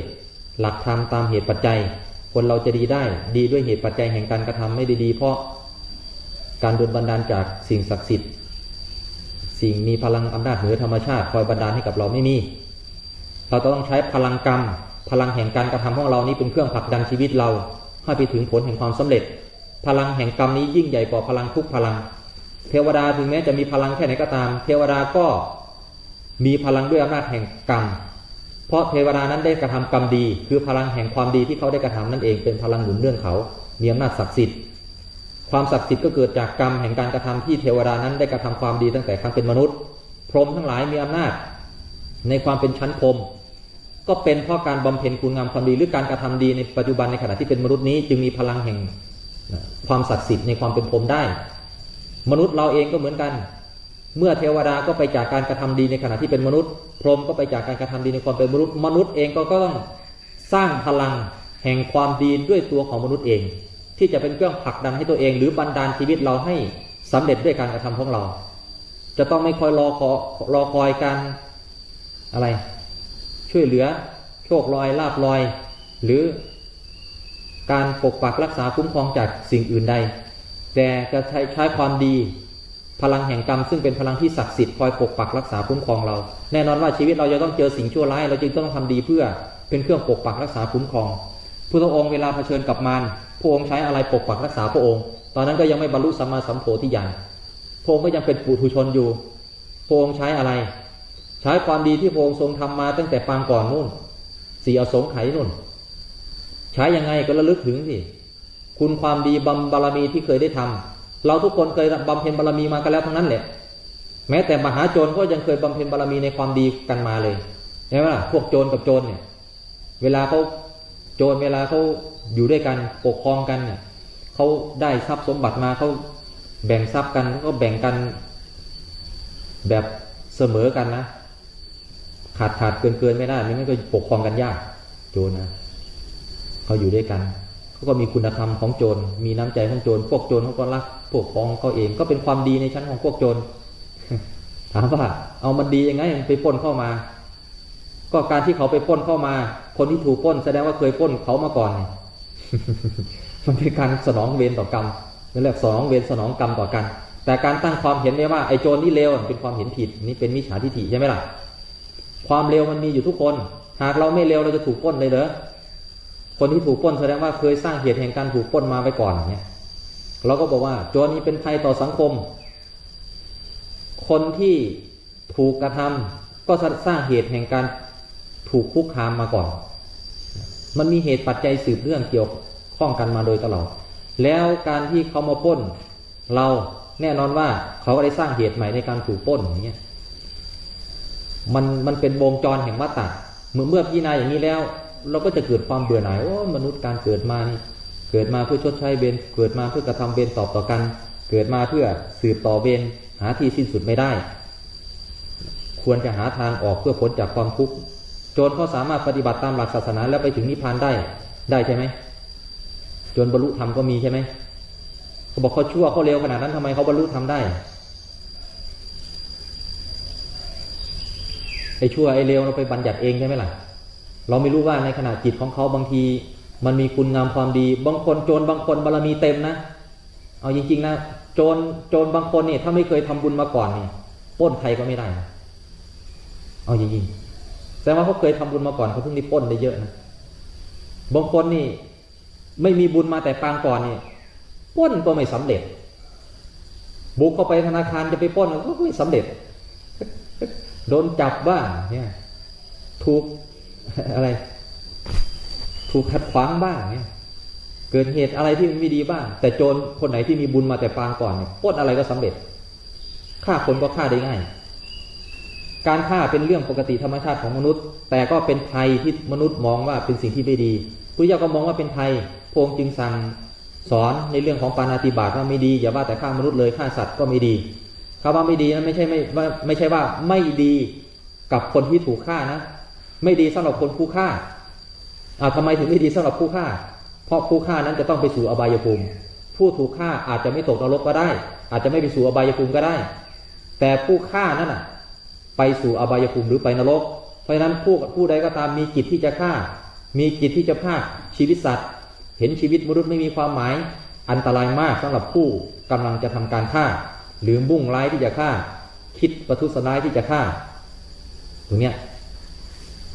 หลักธรรมตามเหตุปัจจัย คนเราจะดีได้ ดีด้วยเหตุปัจจัยแห่งการกระทำไม่ได้ดีเพราะการโดนบันดาลจากสิ่งศักดิ์สิทธิ์ สิ่งมีพลังอำนาจเหนือธรรมชาติ คอยบันดาลให้กับเราไม่มี เราต้องใช้พลังกรรม พลังแห่งการกระทำของเรานี้เป็นเครื่องผลักดันชีวิตเราให้ไปถึงผลแห่งความสำเร็จ พลังแห่งกรรมนี้ยิ่งใหญ่กว่าพลังทุกพลัง เทวดาถึงแม้จะมีพลังแค่ไหนก็ตาม เทวดาก็มีพลังด้วยอำนาจแห่งกรรม เพราะเทวดานั้นได้กระทำกรรมดี คือพลังแห่งความดีที่เขาได้กระทำนั่นเองเป็นพลังหนุนเรื่องเขามีอำนาจศักดิ์สิทธิ์ความศักดิ์สิทธิ์ก็เกิดจากกรรมแห่งการกระทำที่เทวดานั้นได้กระทำความดีตั้งแต่ครั้งเป็นมนุษย์ พรหมทั้งหลายมีอำนาจ ในความเป็นชั้นพรหมก็เป็นเพราะการบำเพ็ญคุณงามความดีหรือการกระทำดีในปัจจุบันในขณะที่เป็นมนุษย์นี้ จึงมีพลังแห่งความศักดิ์สิทธิ์ในความเป็นพรหมได้ มนุษย์เราเองก็เหมือนกัน เมื่อเทวดาก็ไปจากการกระทำดีในขณะที่เป็นมนุษย์ พรหมก็ไปจากการกระทำดีในความเป็นมนุษย์ มนุษย์เองก็ต้องสร้างพลังแห่งความดีด้วยตัวของมนุษย์เอง ที่จะเป็นเครื่องผลักดันให้ตัวเอง หรือบันดาลชีวิตเราให้สำเร็จด้วยการกระทำของเรา จะต้องไม่คอยรอคอรอคอยการอะไร ช่วยเหลือโชคลอยลาบลอย หรือการปกปักรักษาคุ้มครองจากสิ่งอื่นใด แต่จะใช้ใช้ความดี พลังแห่งกรรมซึ่งเป็นพลังที่ศักดิ์สิทธิ์คอยปกปักรักษาคุ้มครองเรา แน่นอนว่าชีวิตเราจะต้องเจอสิ่งชั่วร้าย เราจึงต้องทำดีเพื่อเป็นเครื่องปกปักรักษาคุ้มครองพุทธองค์เวลาเผชิญกับมารพระองค์ใช้อะไรปกปักรักษาพระองค์ ตอนนั้นก็ยังไม่บรรลุสัมมาสัมโพธิญาณพระองค์ก็ยังเป็นปุถุชนอยู่พระองค์ใช้อะไร ใช้ความดีที่พระองค์ทรงทำมาตั้งแต่ปางก่อนนู่นสี่อสงไขยนู่น ใช้ยังไงก็ระลึกถึงสิ คุณความดีบำบารมีที่เคยได้ทำเราทุกคนเคยบำเพ็ญบารมีมากันแล้วทั้งนั้นแหละ แม้แต่มหาโจรก็ยังเคยบำเพ็ญบารมีในความดีกันมาเลยใช่ไหมล่ะพวกโจรกับโจรเนี่ย เวลาเขาโจรเวลาเขาอยู่ด้วยกันปกครองกันเนี่ยเขาได้ทรัพย์สมบัติมาเขาแบ่งทรัพย์กันก็แบ่งกันแบบเสมอกันนะ ขาดขาดเกินเกินไม่ได้ไม่งั้นก็ปกครองกันยาก โจรนะเขาอยู่ด้วยกัน เขาก็มีคุณธรรมของโจร มีน้ำใจของโจร พวกโจรเขาก็รัก พวกพ้องเขาเอง ก็เป็นความดีในชั้นของพวกโจร ถามว่า เอามันดียังไงไปป้นเข้ามา ก็การที่เขาไปป้นเข้ามา คนที่ถูกป้น แสดงว่าเคยป้นเขามาก่อน มันเป็นการสนองเวรต่อกรรมนั่นแหละสนองเวรสนองกรรมต่อกัน แต่การตั้งความเห็นเนี่ยว่าไอ้โจรนี่เลวเป็นความเห็นผิด นี่เป็นมิจฉาทิฏฐิใช่ไหมล่ะ ความเลวมันมีอยู่ทุกคน หากเราไม่เลวเราจะถูกป้นเลยเหรอ คนที่ถูกป้นแสดงว่าเคยสร้างเหตุแห่งการถูกป้นมาไว้ก่อนเนี่ยเราก็บอกว่าโจรนี้เป็นภัยต่อสังคม คนที่ถูกกระทำก็สร้างเหตุแห่งการถูกคุกคามมาก่อน มันมีเหตุปัจจัยสืบเรื่องเกี่ยวข้องกันมาโดยตลอด แล้วการที่เขามาป้น เราแน่นอนว่าเขาก็ได้สร้างเหตุใหม่ในการถูกป้นอย่างเงี้ย มันมันเป็นวงจรแห่งวัฏฏะเมื่อเมื่อพิจารณาอย่างนี้แล้ว เราก็จะเกิดความเบื่อหน่ายโอ้มนุษย์การเกิดมานี่เกิดมาเพื่อชดใช้เบนเกิดมาเพื่อกระทำเบนตอบต่อกัน เกิดมาเพื่อสืบต่อเบนหาที่สิ้นสุดไม่ได้ ควรจะหาทางออกเพื่อพ้นจากความทุกข์โจรเขาสามารถปฏิบัติตามหลักศาสนาแล้วไปถึงนิพพานได้ได้ใช่ไหมจนบรรลุธรรมก็มีใช่ไหมเขาบอกเขาชั่วเขาเร็วขนาดนั้นทำไมเขาบรรลุธรรมได้ไอ้ชั่วไอ้เลวเราไปบัญญัติเองใช่ไหมล่ะ เราไม่รู้ว่าในขณะจิตของเขาบางที มันมีคุณงามความดี บางคนโจรบางคนบารมีเต็มนะ เอาจริง ๆ นะโจรโจรบางคนเนี่ยถ้าไม่เคยทำบุญมาก่อนเนี่ยป้นใครก็ไม่ได้นะเอาจริงๆแต่ว่าเขาเคยทำบุญมาก่อนเขาเพิ่งได้ป้นได้เยอะนะบางคนนี่ไม่มีบุญมาแต่ปางก่อนนี่ปล้นก็ไม่สำเร็จ บุกเข้าไปธนาคารจะไปป้นก็ไม่สำเร็จ โดนจับบ้างเนี่ยถูก อะไร ถูกขัดขวางบ้างเนี่ยเกิดเหตุอะไรที่มันไม่ดีบ้าง แต่โจรคนไหนที่มีบุญมาแต่ปางก่อนเนี่ยปล้นอะไรก็สำเร็จฆ่าคนก็ฆ่าได้ง่าย การฆ่าเป็นเรื่องปกติธรรมชาติของมนุษย์ แต่ก็เป็นภัยที่มนุษย์มองว่าเป็นสิ่งที่ไม่ดีพระเจ้าก็มองว่าเป็นภัยพงจึงสั่งสอนในเรื่องของปานาติบาตว่าไม่ดี อย่าว่าแต่ฆ่ามนุษย์เลยฆ่าสัตว์ก็ไม่ดีคำว่าไม่ดีนั้นไม่ใช่ไม่ไม่ใช่ว่าไม่ดีกับคนที่ถูกฆ่านะ ไม่ดีสำหรับคนผู้ฆ่าอ่าทำไมถึงไม่ดีสำหรับผู้ฆ่า เพราะผู้ฆ่านั้นจะต้องไปสู่อบายภูมิ ผู้ถูกฆ่าอาจจะไม่ตกนรกก็ได้ อาจจะไม่ไปสู่อบายภูมิก็ได้ แต่ผู้ฆ่านั่นน่ะ ไปสู่อบายภูมิหรือไปนรก เพราะฉะนั้นผู้ผู้ใดก็ตามมีจิตที่จะฆ่า มีจิตที่จะพากชีวิตสัตว์ เห็นชีวิตมนุษย์ไม่มีความหมาย อันตรายมากสำหรับผู้กำลังจะทำการฆ่า หรือมุ่งร้ายที่จะฆ่า คิดประทุษร้ายที่จะฆ่าตรงเนี้ย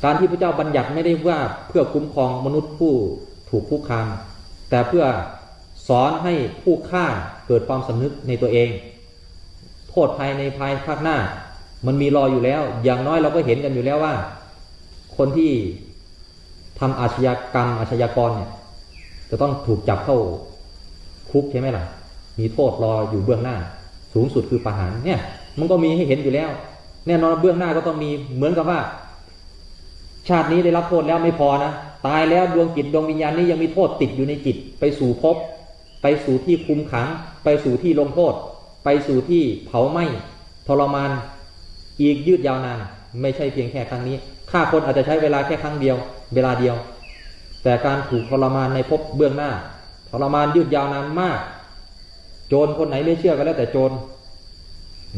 การที่พระเจ้าบัญญัติไม่ได้ว่าเพื่อคุ้มครองมนุษย์ผู้ถูกคุกคาม แต่เพื่อสอนให้ผู้ฆ่าเกิดความสำนึกในตัวเอง โทษภายในภายภาคหน้า มันมีรออยู่แล้ว อย่างน้อยเราก็เห็นกันอยู่แล้วว่า คนที่ทำอาชญากรรมอาชญากรเนี่ยจะต้องถูกจับเข้าคุกใช่ไหมล่ะ มีโทษรออยู่เบื้องหน้า สูงสุดคือประหารเนี่ย มันก็มีให้เห็นอยู่แล้ว แน่นอนเบื้องหน้าก็ต้องมีเหมือนกับว่า ชาตินี้ได้รับโทษแล้วไม่พอนะ ตายแล้วดวงจิตดวงวิญญาณนี้ยังมีโทษติดอยู่ในจิต ไปสู่ภพไปสู่ที่คุมขัง ไปสู่ที่ลงโทษ ไปสู่ที่เผาไหม้ทรมาน อีกยืดยาวนาน ไม่ใช่เพียงแค่ครั้งนี้ฆ่าคนอาจจะใช้เวลาแค่ครั้งเดียว เวลาเดียว แต่การถูกทรมานในภพเบื้องหน้าทรมานยืดยาวนานมาก โจรคนไหนไม่เชื่อก็แล้วแต่โจร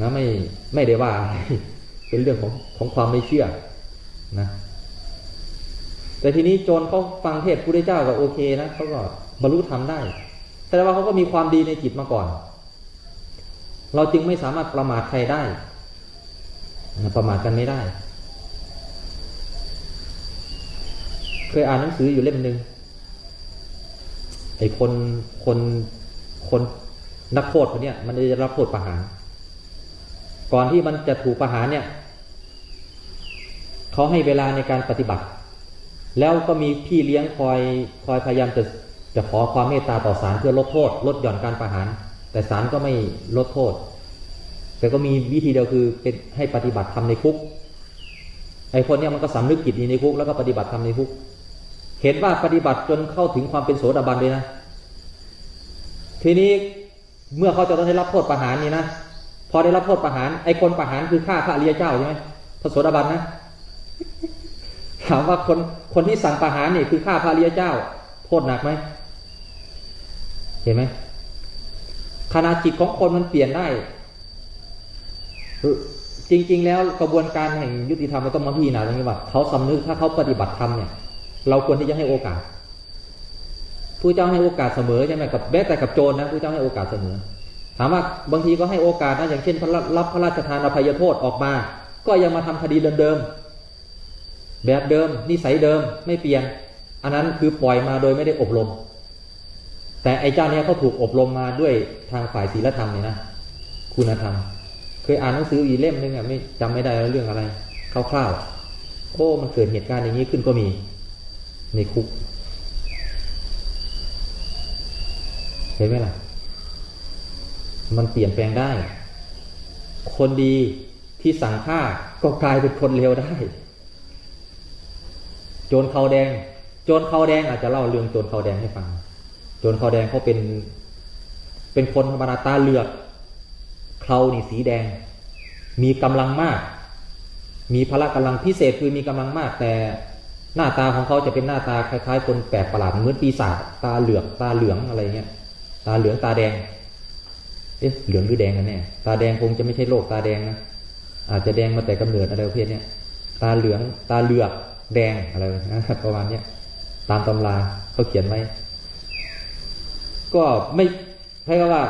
นะไม่ไม่ได้ว่าอะไรเป็นเรื่องของของความไม่เชื่อนะ แต่ทีนี้โจรเขาฟังเทศน์พระพุทธเจ้าก็โอเคนะเขาก็บรรลุธรรมได้ แต่ว่าเขาก็มีความดีในจิตมาก่อน เราจึงไม่สามารถประมาทใครได้ ประมาทกันไม่ได้ เคยอ่านหนังสืออยู่เล่มหนึ่งไอ้คนคนคนนักโทษคนเนี้ยมันจะรับโทษประหาร ก่อนที่มันจะถูกประหารเนี่ยเขาให้เวลาในการปฏิบัติ แล้วก็มีพี่เลี้ยงคอยคอยพยายามจะจะขอความเมตตาต่อศาลเพื่อลดโทษ ลดหย่อนการประหาร แต่ศาลก็ไม่ลดโทษ แต่ก็มีวิธีเดียวคือเป็นให้ปฏิบัติทำในคุกไอ้คนเนี้ยมันก็สำนึกผิดในคุกแล้วก็ปฏิบัติทำในคุก เห็นว่าปฏิบัติจนเข้าถึงความเป็นโสดาบันเลยนะ ทีนี้เมื่อเขาจะต้องได้รับโทษประหารนี่นะพอได้รับโทษประหารไอ้คนประหารคือฆ่าพระอริยเจ้าใช่ไหมพระโสดาบันนะ ถามว่าคนคนที่สั่งประหารนี่คือฆ่าพระริยเจ้า โทษหนักไหมเห็นไหมขณะจิตของคนมันเปลี่ยนได้จริง ๆ แล้วกระบวนการแห่งยุติธรรมมันต้องมาพิจารณาตรงนี้ว่าเขาสำนึกถ้าเขาปฏิบัติธรรมเนี่ย เราควรที่จะให้โอกาสผู้เจ้าให้โอกาสเสมอใช่ไหมกับแม้แต่กับโจรนะผู้เจ้าให้โอกาสเสมอ ถามว่าบางทีก็ให้โอกาสนะอย่างเช่นพระรับพระราชทานอภัยโทษออกมา ก็ยังมาทำคดีเดิมๆ แบบเดิมนิสัยเดิมไม่เปลี่ยน อันนั้นคือปล่อยมาโดยไม่ได้อบรม แต่ไอ้เจ้าเนี้ยเขาถูกอบรมมาด้วยทางฝ่ายศีลธรรมเนี่ยนะคุณธรรม เคยอ่านหนังสืออีเล่มนึงอะไม่จำไม่ได้แล้วเรื่องอะไรคร่าวๆโอ้มันเกิดเหตุการณ์อย่างนี้ขึ้นก็มี ในคุก เห็นไหมล่ะ มันเปลี่ยนแปลงได้ คนดีที่สั่งฆ่าก็กลายเป็นคนเลวได้ โจรเขาแดง โจรเขาแดงอาจจะเล่าเรื่องโจรเขาแดงให้ฟัง โจรเขาแดงเขาเป็น เป็นคนธรรมดาตาเหลือกเขานี่สีแดง มีกำลังมาก มีพละกำลังพิเศษคือมีกำลังมาก แต่หน้าตาของเขาจะเป็นหน้าตาคล้ายๆ คนแปลกประหลาดเหมือนปีศาจตาเหลือกตาเหลืองอะไรเงี้ย ตาเหลืองตาแดงเอ๊ะเหลืองหรือแดงกันแน่ตาแดงคงจะไม่ใช่โรคตาแดงนะอาจจะแดงมาแต่กำเนิดอะไรประเภทเนี้ยตาเหลืองตาเหลือก แดงอะไรนะประมาณนี้ตามตำราเขาเขียนไว้ก็ไม่ใช่ว่า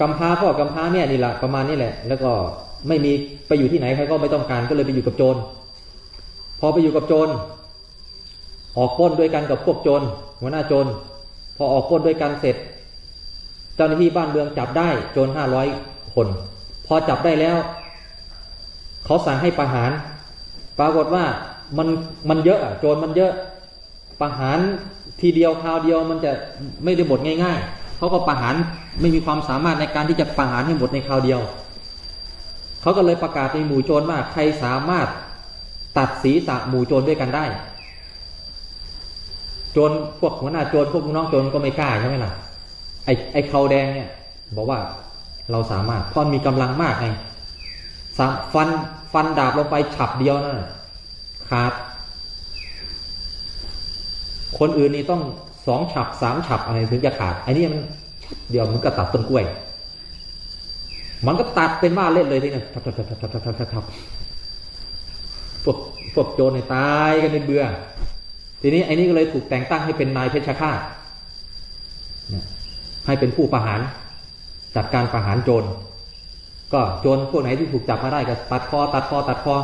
กำพร้าพ่อกำพร้าแม่นี่แหละประมาณนี้แหละ แล้วก็ไม่มีไปอยู่ที่ไหนใครก็ไม่ต้องการก็เลยไปอยู่กับโจรพอไปอยู่กับโจรออกป้นด้วยกันกับพวกโจรหัวหน้าโจรพอออกป้นด้วยกันเสร็จ เจ้าหน้าที่บ้านเมืองจับได้โจรห้าร้อยคน พอจับได้แล้ว เขาสั่งให้ประหาร ปรากฏว่า มันมันเยอะอะโจรมันเยอะประหารทีเดียวคราวเดียวมันจะไม่ได้หมดง่าย ๆเขาก็ประหารไม่มีความสามารถในการที่จะประหารให้หมดในคราวเดียวเขาก็เลยประกาศในหมู่โจรว่าใครสามารถตัดศีรษะหมู่โจรด้วยกันได้ โจรพวกหัวหน้าโจรพวกน้องโจรก็ไม่กล้าใช่ไหมล่ะไอ้ไอ้เขาแดงเนี่ย บอกว่าเราสามารถพราะมีกำลังมากไงฟันฟันดาบลงไปฉับเดียวนั่นน่ะ ขาด คนอื่นนี่ต้องสองฉับสามฉับอะไรถึงจะขาดไอ้นี่มันเดี๋ยวมันก็ตัดต้นกล้วย มันก็ตัดเป็นว่าเล่นเลยทีนี้ทับทับทับทับทับทับทับทับพวกพวกโจรเนี่ยตายกันเป็นเบื่อ ทีนี้ไอ้นี่ก็เลยถูกแต่งตั้งให้เป็นนายเพชฌฆาตให้เป็นผู้ประหาร จัดการประหารโจร ก็โจรพวกไหนที่ถูกจับมาได้ก็ตัดคอตัดคอตัดคอ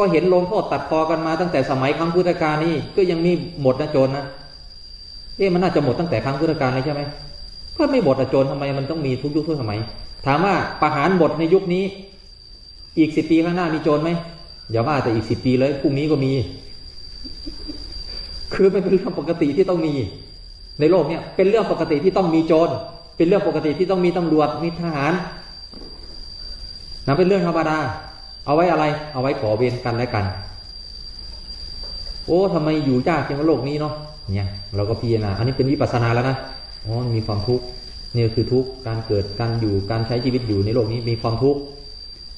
ก็เห็นลงโทษตัดคอกันมาตั้งแต่สมัยครั้งพุทธกาลนี่ก็ยังมีหมดนะโจรนะเอ๊ะมันน่าจะหมดตั้งแต่ครั้งพุทธกาลเลยใช่ไหมก็ไม่หมดอะโจรทำไมมันต้องมีทุกยุคทุกสมัย ถามว่าประหารหมดในยุคนี้ อีกสิบปีข้างหน้ามีโจรไหมอย่าว่าแต่อีกสิบปีเลยพรุ่งนี้ก็มี คือมันเป็นเรื่องปกติที่ต้องมี ในโลกเนี้ยเป็นเรื่องปกติที่ต้องมีโจรเป็นเรื่องปกติที่ต้องมีตำรวจมีทหารนะเป็นเรื่องธรรมดา เอาไว้อะไร เอาไว้ขอเวรกันและกัน โอ้ทำไมอยู่ยากจังว่โลกนี้เนาะเนี่ยเราก็พิจารณาอันนี้เป็นวิปัสสนาแล้วนะอ๋อมีความทุกข์นี่คือทุกข์การเกิดการอยู่การใช้ชีวิตอยู่ในโลกนี้มีความทุกข์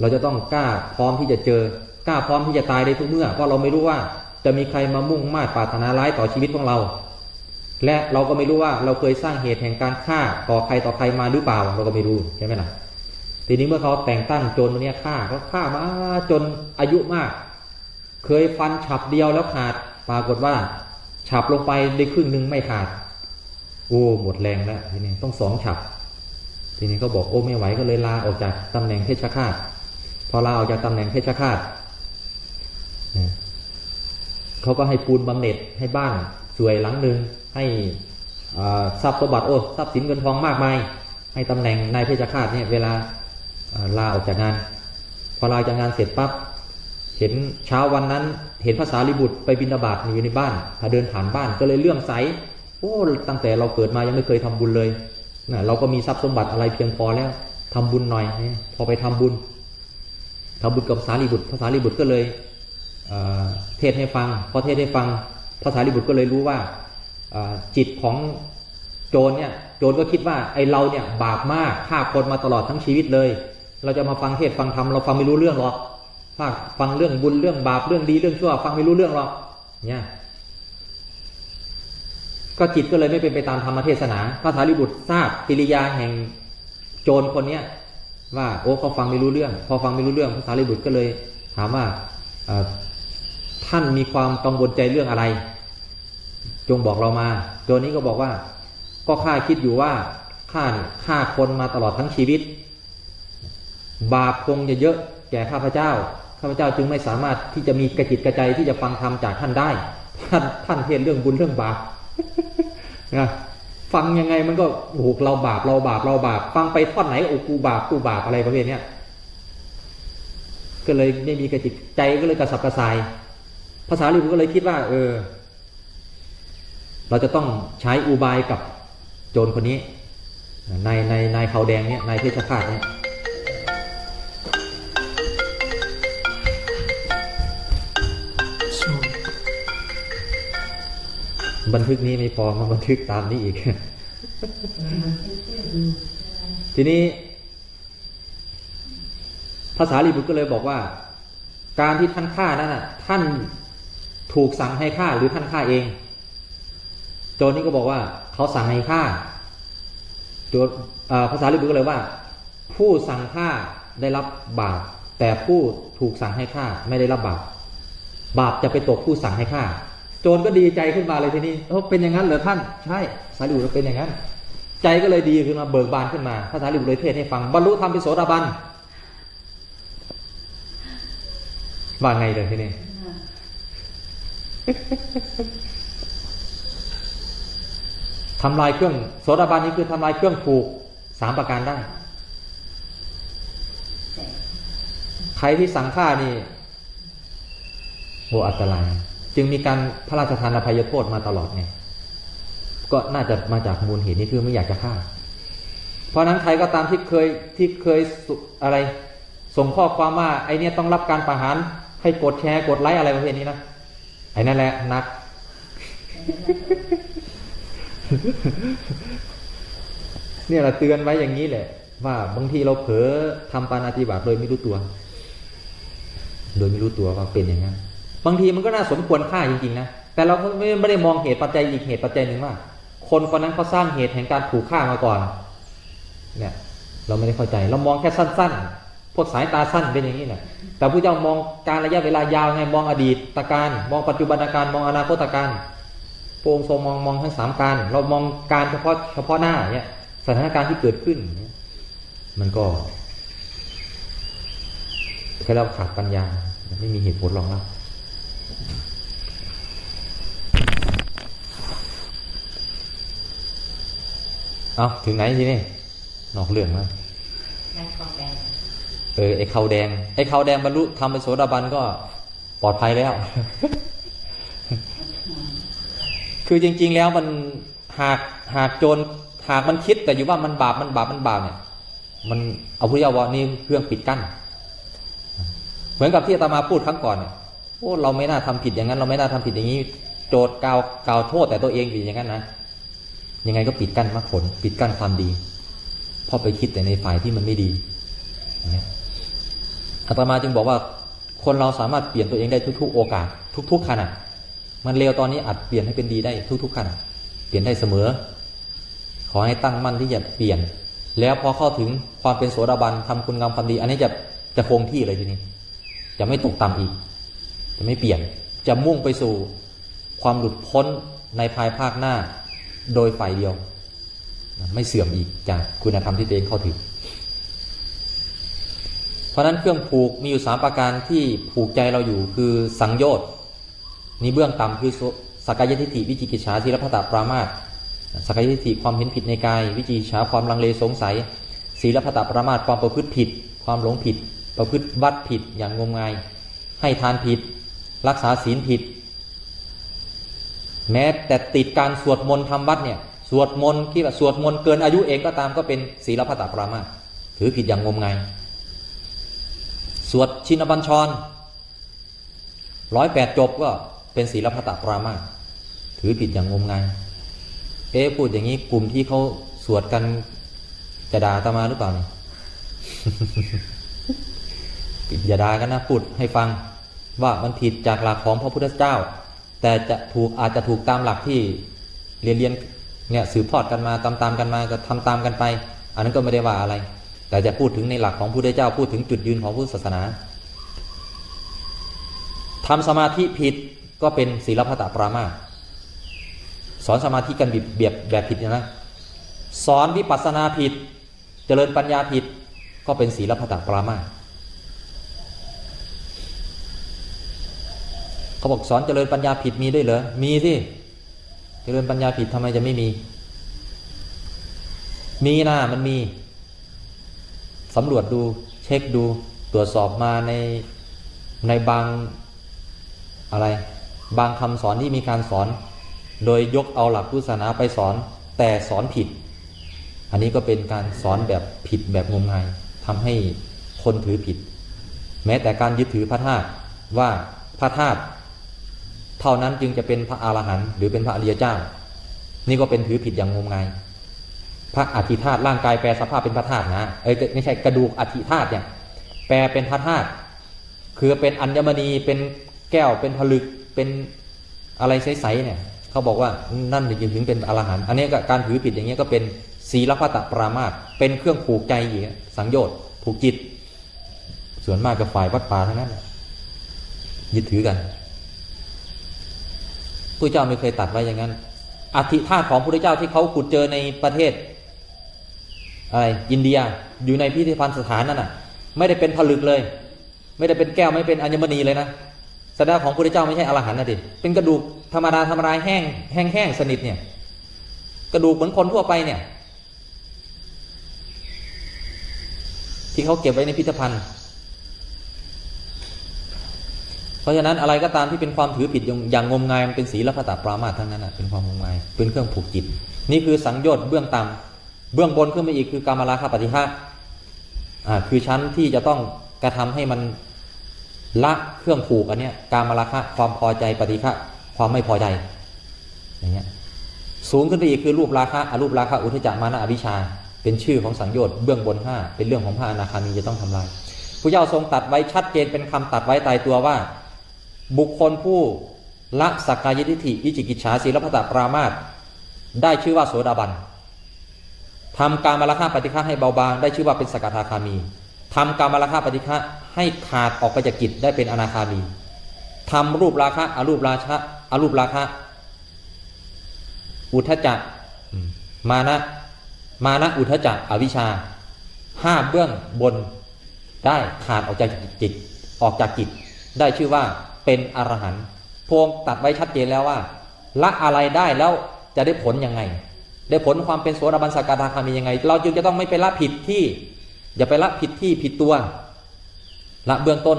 เราจะต้องกล้าพร้อมที่จะเจอกล้าพร้อมที่จะตายได้ทุกเมื่อเพราะเราไม่รู้ว่าจะมีใครมามุ่งมาดปรารถนาร้ายต่อชีวิตของเรา และเราก็ไม่รู้ว่าเราเคยสร้างเหตุแห่งการฆ่าต่อใครต่อใครมาหรือเปล่า เราก็ไม่รู้ใช่ไหมล่ะ ทีนี้เมื่อเขาแต่งตั้งโจรคนนี้ฆ่าเขาฆ่ามาจนอายุมาก เคยฟันฉับเดียวแล้วขาดปรากฏว่า ฉับลงไปได้ครึ่งหนึ่งไม่ขาด โอ้หมดแรงแล้วทีนี้ต้องสองฉับ ทีนี้ก็บอกโอ้ไม่ไหวก็เลยลาออกจากตำแหน่งเพชฌฆาตพอลาออกจากตำแหน่งเพชฌฆาตเขาก็ให้ปูนบำเหน็จให้บ้านสวยหลังหนึ่งให้ทรัพย์สมบัติโอ้ทรัพย์สินเงินทองมากมาย ให้ตำแหน่งนายเพชฌฆาตเนี่ยเวลา ลาออกจากงาน พอลาจากงานเสร็จปั๊บเห็นเช้าวันนั้น เห็นภาษาลิบุตรไปบินาบาตอยู่ในบ้านพาเดินผ่านบ้านก็เลยเลื่อมใสโอ้ตั้งแต่เราเกิดมายังไม่เคยทำบุญเลยนะเราก็มีทรัพย์สมบัติอะไรเพียงพอแล้วทำบุญหน่อยเนี่ยพอไปทำบุญทำบุญกับภาษาลิบุตรภาษาลิบุตรก็เลยเทศให้ฟังพอเทศให้ฟังภาษาลิบุตรก็เลยรู้ว่าจิตของโจรเนี่ยโจรก็คิดว่าไอเราเนี่ยบาปมากฆ่าคนมาตลอดทั้งชีวิตเลย เราจะมาฟังเทศฟังธรรมเราฟังไม่รู้เรื่องหรอกฟังฟังเรื่องบุญเรื่องบาปเรื่องดีเรื่องชั่ว ฟังไม่รู้เรื่องหรอกเนี่ยก็จิตก็เลยไม่เป็นไปตามธรรมเทศนาพระสารีบุตรทราบกิริยาแห่งโจรคนเนี้ยว่าโอ้เขาฟังไม่รู้เรื่อง พอฟังไม่รู้เรื่องพระสารีบุตรก็เลย ถามว่าท่านมีความกังวลใจเรื่องอะไร จงบอกเรามาโจรนี้ก็บอกว่า ก็ข้าคิดอยู่ว่าข้าเนี่ยฆ่าคนมาตลอดทั้งชีวิต บาปคงจะเยอะแก่ข้าพเจ้า ข้าพเจ้าจึงไม่สามารถที่จะมีกระจิตกระใจที่จะฟังธรรมจากท่านได้ ท่านท่านเทศเรื่องบุญเรื่องบาปนะฟังยังไงมันก็โอ้โหเราบาปเราบาปเราบาป ฟังไปท่อนไหนโอ้กูบาปกูบาปอะไรประเภทเนี้ยก็เลยไม่มีกระจิตใจก็เลยกระสับกระส่าย ภาษาลิบุก็เลยคิดว่า เออ เราจะต้องใช้อุบายกับโจรคนนี้ ในในในเขาวแดงเนี่ยในเพชฌฆาตเนี่ย บันทึกนี้ไม่พอมาบันทึกตามนี้อีก ทีนี้ ภาษาลีบุตรก็เลยบอกว่า การที่ท่านฆ่านั้นน่ะ ท่านถูกสั่งให้ฆ่าหรือท่านฆ่าเอง โจนี่ก็บอกว่า เขาสั่งให้ฆ่าโจรเอ่อภาษาลีบุตรก็เลยว่า ผู้สั่งฆ่าได้รับบาปแต่ผู้ถูกสั่งให้ฆ่าไม่ได้รับบาปบาปจะไปตกผู้สั่งให้ฆ่า โจรก็ดีใจขึ้นมาเลยทีนี้เออเป็นอย่างนั้นเหรอท่าน ใช่สารีบุตรเป็นอย่างนั้น ใจก็เลยดีขึ้นมาเบิกบานขึ้นมาพระสารีบุตรเลยเทศน์ให้ฟังบรรลุธรรมเป็นโสดาบันว่าไงเลยทีนี้ทำลายเครื่องโสดาบันนี้คือทำลายเครื่องผูกสามประการได้ ใครที่สั่งฆ่านี่โหอันตราย จึงมีการพระราชทานอภัยโทษมาตลอดไงก็น่าจะมาจากมูลเหตุนี้คือไม่อยากจะฆ่า เพราะนั้นใครก็ตามที่เคยที่เคยอะไร ส่งข้อความว่าไอเนี่ยต้องรับการประหารให้กดแชร์กดไลค์อะไรประเภทนี้นะไอ้นั่นแหละนัก เนี่ยเราเตือนไว้อย่างนี้แหละ ว่าบางทีเราเผลอทำปานาติบาตโดยไม่รู้ตัว โดยไม่รู้ตัวว่าเป็นอย่างนั้น บางทีมันก็น่าสมควรฆ่าจริงๆนะแต่เราไม่ไม่ได้มองเหตุปัจจัยอีกเหตุปัจจัยหนึ่งว่า คนคนนั้นเขาสร้างเหตุแห่งการถูกฆ่ามาก่อนเนี่ยเราไม่ได้เข้าใจ เรามองแค่สั้น ๆ พวกสายตาสั้นเป็นอย่างนี้แหละแต่พระเจ้ามองการระยะเวลายาวไงมองอดีตตการ มองปัจจุบันการมองอนาคตการพระองค์ทรงมองมองทั้งสามการ เรามองการเฉพาะเฉพาะหน้าเนี่ยสถานการณ์ที่เกิดขึ้นเนี่ยมันก็แค่เราขาดปัญญาไม่มีเหตุผลรองรับ เอาถึงไหนทีนี่นอกเรื่องแล้วงานกองแดงเออไอ้เขาแดงไอ้เขาแดงบรรลุทำเป็นโสดาบันก็ปลอดภัยแล้ว คือจริง ๆ แล้วมันหากหากโจรหากมันคิดแต่อยู่ว่ามันบาปมันบาปมันบาปเนี่ย มันเอาพุทธเจ้าว่านี่เครื่องปิดกั้น เหมือนกับที่อาตมาพูดครั้งก่อนเนี่ย โอ้เราไม่น่าทำผิดอย่างนั้น เราไม่น่าทำผิดอย่างนี้ โจทย์กล่าวกล่าวโทษแต่ตัวเองอยู่อย่างนั้นนะยังไงก็ปิดกั้นมรรคผล ปิดกั้นความดีพราะไปคิดแต่ในฝ่ายที่มันไม่ดีอาตมาจึงบอกว่าคนเราสามารถเปลี่ยนตัวเองได้ทุก ๆ โอกาส ทุก ๆขณะมันเลวตอนนี้อาจเปลี่ยนให้เป็นดีได้ทุก ๆขณะเปลี่ยนได้เสมอ ขอให้ตั้งมั่นที่จะเปลี่ยน แล้วพอเข้าถึงความเป็นโสดาบันทำคุณงามความดี อันนี้จะจะคงที่เลยทีนี้ จะไม่ตกต่ำอีก จะไม่เปลี่ยน จะมุ่งไปสู่ความหลุดพ้นในภายภาคหน้า โดยฝ่ายเดียว ไม่เสื่อมอีกจากคุณธรรมที่ตัวเองเข้าถึง เพราะนั้นเครื่องผูกมีอยู่สามประการที่ผูกใจเราอยู่คือสังโยชน์นี่เบื้องต่ำคือสักายทิฏฐิวิจิกิจฉาทีรพัตตปรามาสสกายทิฏฐิความเห็นผิดในกาย วิจิกิจฉาความลังเลสงสัยศีลพัตตปรามาสความประพฤติผิด ความหลงผิด ประพฤติวัดผิดอย่างงมงาย ให้ทานผิด รักษาศีลผิด แม้แต่ติดการสวดมนต์ทำวัดเนี่ยสวดมนต์คิดว่าสวดมนต์เกินอายุเองก็ตามก็เป็นศีลพัตตปรามาถือผิดอย่างงมงายสวดชินบัญชรร้อยแปดจบก็เป็นศีลพัตตปรามาถือผิดอย่างงมงายเอ๊พูดอย่างนี้กลุ่มที่เขาสวดกันจะด่าอาตมาหรือเปล่าเนี่ยอย่าด่ากันนะพูดให้ฟัง ว่ามันผิดจากหลักของพระพุทธเจ้า แต่จะถูกอาจจะถูกตามหลักที่เรียนเรียนเนี่ยสืบทอดกันมาตามตามกันมาก็ทำตามกันไป อันนั้นก็ไม่ได้ว่าอะไร แต่จะพูดถึงในหลักของพระพุทธเจ้าพูดถึงจุดยืนของพุทธศาสนาทำสมาธิผิดก็เป็นศีลพัตตปรามาสสอนสมาธิกันแบบแบบแบบผิดนะสอนวิปัสสนาผิด เจริญปัญญาผิดก็เป็นศีลพัตตปรามา เขาบอกสอนเจริญปัญญาผิดมีด้วยเหรอ มีสิ เจริญปัญญาผิดทำไมจะไม่มี มีนะมันมีสำรวจดู เช็คดู ตรวจสอบมาในในบางอะไร บางคำสอนที่มีการสอน โดยยกเอาหลักพุทธศาสนาไปสอน แต่สอนผิด อันนี้ก็เป็นการสอนแบบผิดแบบงมงายทำให้คนถือผิด แม้แต่การยึดถือพระธาตุว่าพระธาตุ เท่านั้นจึงจะเป็นพระอรหันต์หรือเป็นพระอริยเจ้า นี่ก็เป็นถือผิดอย่างงมงายพระอธิธาตุร่างกายแปลสภาพเป็นพระธาตุนะเอ้ยไม่ใช่กระดูกอธิธาตุเนี่ย แปลเป็นพระธาตุคือเป็นอัญมณีเป็นแก้วเป็นผลึกเป็นอะไรใสๆเนี่ยเขาบอกว่านั่นจึงถึงเป็นอรหันต์อันนี้ก็การถือผิดอย่างเงี้ยก็เป็นศีลพัตตปรามาสเป็นเครื่องผูกใจอย่างสังโยชน์ผูกจิต ส่วนมากกับฝ่ายวัดป่าทั้งนั้นยึดถือกัน พระเจ้าไม่เคยตัดไว้อย่างนั้นอธิธาตุของพระเจ้าที่เขาขุดเจอในประเทศอะไรอินเดียอยู่ในพิพิธภัณฑ์สถานนั่นน่ะ ไม่ได้เป็นผลึกเลย ไม่ได้เป็นแก้วไม่เป็นอัญมณีเลยนะแสดงของพระเจ้าไม่ใช่อรหันต์นะดิเป็นกระดูกธรรมดาธรรมดาแห้งแห้งแห้งสนิทเนี่ย กระดูกเหมือนคนทั่วไปเนี่ย ที่เขาเก็บไว้ในพิพิธภัณฑ์ เพราะฉะนั้นอะไรก็ตามที่เป็นความถือผิดอย่างงมงายมันเป็นศีลพัตตปรามาทั้งนั้นนะเป็นความงมงายเป็นเครื่องผูกจิต นี่คือสังโยชน์เบื้องต่ำเบื้องบนขึ้นไปอีกคือกามราคะปฏิฆะอ่าคือชั้นที่จะต้องกระทำให้มันละเครื่องผูกอันเนี้ยกามราคะความพอใจปฏิฆะความไม่พอใจอย่างเงี้ยสูงขึ้นไปอีกคือรูปราคะอรูปราคะอุทจามานะอวิชชาเป็นชื่อของสังโยชน์เบื้องบนห้าเป็นเรื่องของพระอนาคามีจะต้องทำลายพระเจ้าทรงตัดไว้ชัดเจนเป็นคำตัดไว้ตายตัวว่า บุคคลผู้ละสักกายทิฏฐิวิจิกิจฉาศีลพัตตปรามาสได้ชื่อว่าโสดาบันทำการมราคะปฏิฆะให้เบาบางได้ชื่อว่าเป็นสกทาคามีทำการมราคะปฏิฆะให้ขาดออกไปจากกิจได้เป็นอนาคามีทำรูปราคะอรูปราคะอรูปราคะอุทจจะอืมานะมานะอุทจจะอวิชชาห้าเบื้องบนได้ขาดออกจากจิตออกจากจิตได้ชื่อว่า เป็นอรหันต์พระองค์ตัดไว้ชัดเจนแล้วว่า ละอะไรได้แล้วจะได้ผลยังไง ได้ผลความเป็นโสดาบันสกทาคามียังไง เราจึงจะต้องไม่ไปละผิดที่ อย่าไปละผิดที่ผิดตัว ละเบื้องต้น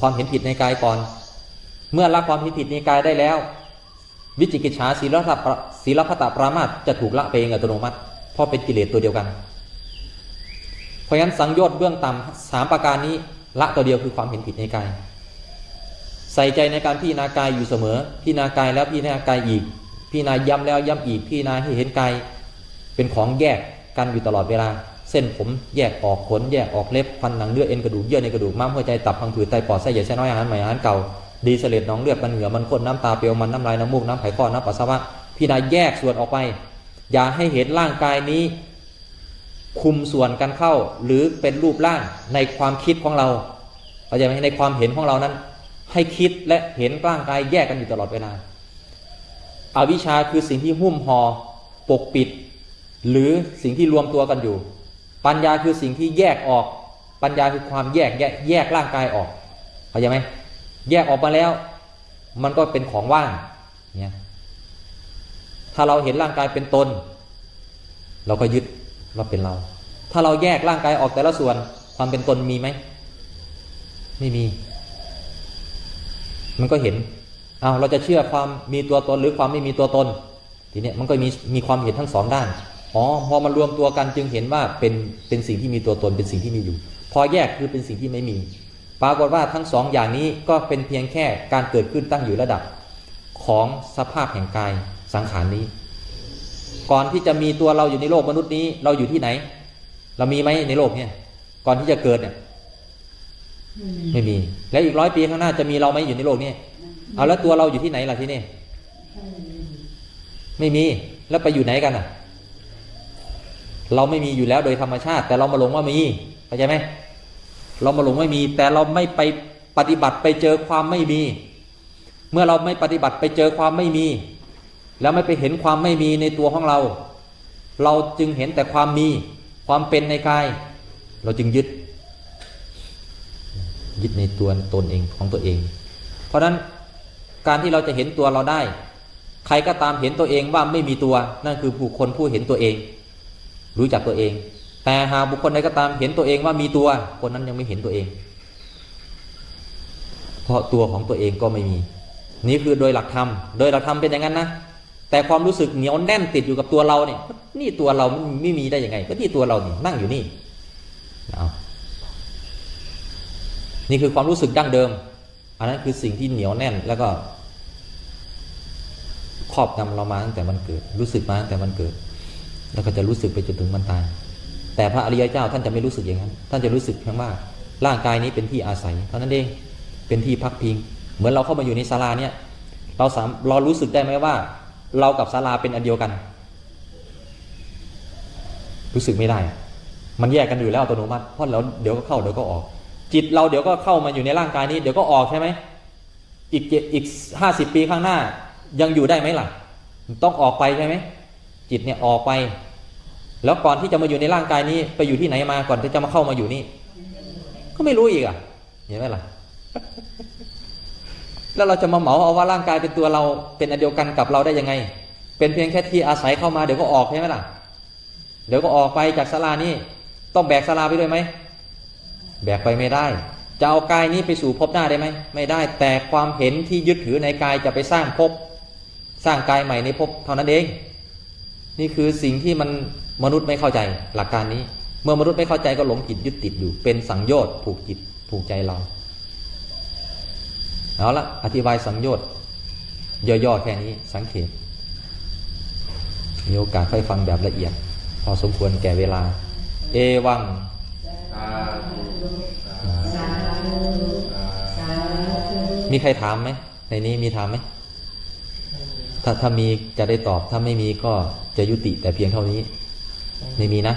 ความเห็นผิดในกายก่อน เมื่อละความเห็นผิดในกายได้แล้ว วิจิกิจฉาศีลพัตศีลพัตตปรามาสจะถูกละไปเองอัตโนมัติ เพราะเป็นกิเลสตัวเดียวกัน เพราะฉะนั้นสังโยชน์เบื้องต่ำสามประการนี้ละตัวเดียวคือความเห็นผิดในกาย ใส่ใจในการพิจารณากายอยู่เสมอ พิจารณากายแล้วพิจารณากายอีก พิจารณาย้ำแล้วย้ำอีก พิจารณาให้เห็นกายเป็นของแยกกันอยู่ตลอดเวลา เส้นผมแยกออกขนแยกออกเล็บฟันหนังเนื้อเอ็นกระดูกเยื่อในกระดูกม้ามหัวใจตับพังผืดไตปอดไส้ใหญ่ไส้น้อยอาหารใหม่อาหารเก่าดีเสลดหนองเลือดมันเหงื่อมันข้นน้ำตาเปรียวมันน้ำลายน้ำมูกน้ำไขข้อน้ำปัสสาวะพิจารณาแยกส่วนออกไป อย่าให้เห็นร่างกายนี้ คุมส่วนกันเข้า หรือเป็นรูปร่างในความคิดของเราเข้าใจไหมในความเห็นของเรานั้น ให้คิดและเห็นร่างกายแยกกันอยู่ตลอดเวลาอาวิชชาคือสิ่งที่หุ้มห่อปกปิด หรือสิ่งที่รวมตัวกันอยู่ ปัญญาคือสิ่งที่แยกออก ปัญญาคือความแยกแยกแยกร่างกายออกเข้าใจไหมแยกออกมาแล้ว มันก็เป็นของว่างเนี่ยถ้าเราเห็นร่างกายเป็นตนเราก็ยึดว่าเป็นเรา ถ้าเราแยกร่างกายออกแต่ละส่วนความเป็นตนมีไหมไม่มี มันก็เห็นเอาเราจะเชื่อความมีตัวตนหรือความไม่มีตัวตน ทีเนี้ยมันก็มีมีความเห็นทั้งสองด้าน อ๋อ พอมันรวมตัวกันจึงเห็นว่าเป็นเป็นสิ่งที่มีตัวตนเป็นสิ่งที่มีอยู่ พอแยกคือเป็นสิ่งที่ไม่มี ปรากฏว่าทั้งสองอย่างนี้ก็เป็นเพียงแค่การเกิดขึ้นตั้งอยู่ระดับ ของสภาพแห่งกายสังขารนี้ ก่อนที่จะมีตัวเราอยู่ในโลกมนุษย์นี้ เราอยู่ที่ไหน เรามีไหมในโลกเนี่ย ก่อนที่จะเกิดเนี่ย ไม่มี แล้วอีกร้อยปีข้างหน้าจะมีเราไหมอยู่ในโลกนี้เอาแล้วตัวเราอยู่ที่ไหนล่ะที่นี่ ไม่มีแล้วไปอยู่ไหนกันอะ เราไม่มีอยู่แล้วโดยธรรมชาติ แต่เรามาหลงว่ามีเข้าใจไหมเรามาหลงไม่มี แต่เราไม่ไปปฏิบัติไปเจอความไม่มี เมื่อเราไม่ปฏิบัติไปเจอความไม่มี แล้วไม่ไปเห็นความไม่มีในตัวของเรา เราจึงเห็นแต่ความมี ความเป็นในกาย เราจึงยึด ยึดในตัวตนเองของตัวเอง เพราะฉะนั้นการที่เราจะเห็นตัวเราได้ ใครก็ตามเห็นตัวเองว่าไม่มีตัวนั่นคือบุคคลผู้เห็นตัวเอง รู้จักตัวเอง แต่หากบุคคลใดก็ตามเห็นตัวเองว่ามีตัว คนนั้นยังไม่เห็นตัวเอง เพราะตัวของตัวเองก็ไม่มี นี่คือโดยหลักธรรมโดยหลักธรรมเป็นอย่างนั้นนะแต่ความรู้สึกเหนียวแน่นติดอยู่กับตัวเราเนี่ยนี่ตัวเราไม่มีได้ยังไง ก็นี่ตัวเรานี่นั่งอยู่นี่เอา นี่คือความรู้สึกดั้งเดิม อันนั้นคือสิ่งที่เหนียวแน่นแล้วก็ครอบงำเรามาตั้งแต่มันเกิด รู้สึกมาตั้งแต่มันเกิด แล้วก็จะรู้สึกไปจนถึงมันตาย แต่พระอริยเจ้าท่านจะไม่รู้สึกอย่างนั้น ท่านจะรู้สึกเพียงว่าร่างกายนี้เป็นที่อาศัยเท่านั้นเองเป็นที่พักพิง เหมือนเราเข้ามาอยู่ในศาลาเนี่ยเราสามเรารู้สึกได้ไหมว่า เรากับศาลาเป็นอันเดียวกัน รู้สึกไม่ได้ มันแยกกันอยู่แล้วอัตโนมัติเพราะเราเดี๋ยวก็เข้าเดี๋ยวก็ออก จิตเราเดี๋ยวก็เข้ามาอยู่ในร่างกายนี้ เดี๋ยวก็ออกใช่ไหมอีกอีกห้าสิบปีข้างหน้า ยังอยู่ได้ไหมล่ะ ต้องออกไปใช่ไหมจิตเนี่ยออกไป แล้วก่อนที่จะมาอยู่ในร่างกายนี้ไปอยู่ที่ไหนมาก่อนที่จะมาเข้ามาอยู่นี่ ก็ไม่รู้อีกอะเห็นไหมล่ะ แล้วเราจะมาเหมาเอาว่าร่างกายเป็นตัวเราเป็นอันเดียวกันกับเราได้ยังไง เป็นเพียงแค่ที่อาศัยเข้ามาเดี๋ยวก็ออกใช่ไหมล่ะเดี๋ยวก็ออกไปจากศาลานี่ต้องแบกศาลาไปด้วยไหม แบกไปไม่ได้ จะเอากายนี้ไปสู่ภพหน้าได้ไหมไม่ได้แต่ความเห็นที่ยึดถือในกายจะไปสร้างภพสร้างกายใหม่ในภพเท่านั้นเอง นี่คือสิ่งที่มันมนุษย์ไม่เข้าใจหลักการนี้ เมื่อมนุษย์ไม่เข้าใจก็หลงจิตยึดติดอยู่ เป็นสังโยชน์ผูกจิตผูกใจเราเอาละอธิบายสังโยชน์ย่อๆแค่นี้สังเกตมีโอกาสค่อยฟังแบบละเอียด พอสมควรแก่เวลา เอวัง มีใครถามไหม ในนี้มีถามไหม ถ้าถ้ามีจะได้ตอบ ถ้าไม่มีก็จะยุติแต่เพียงเท่านี้ ไม่มีนะ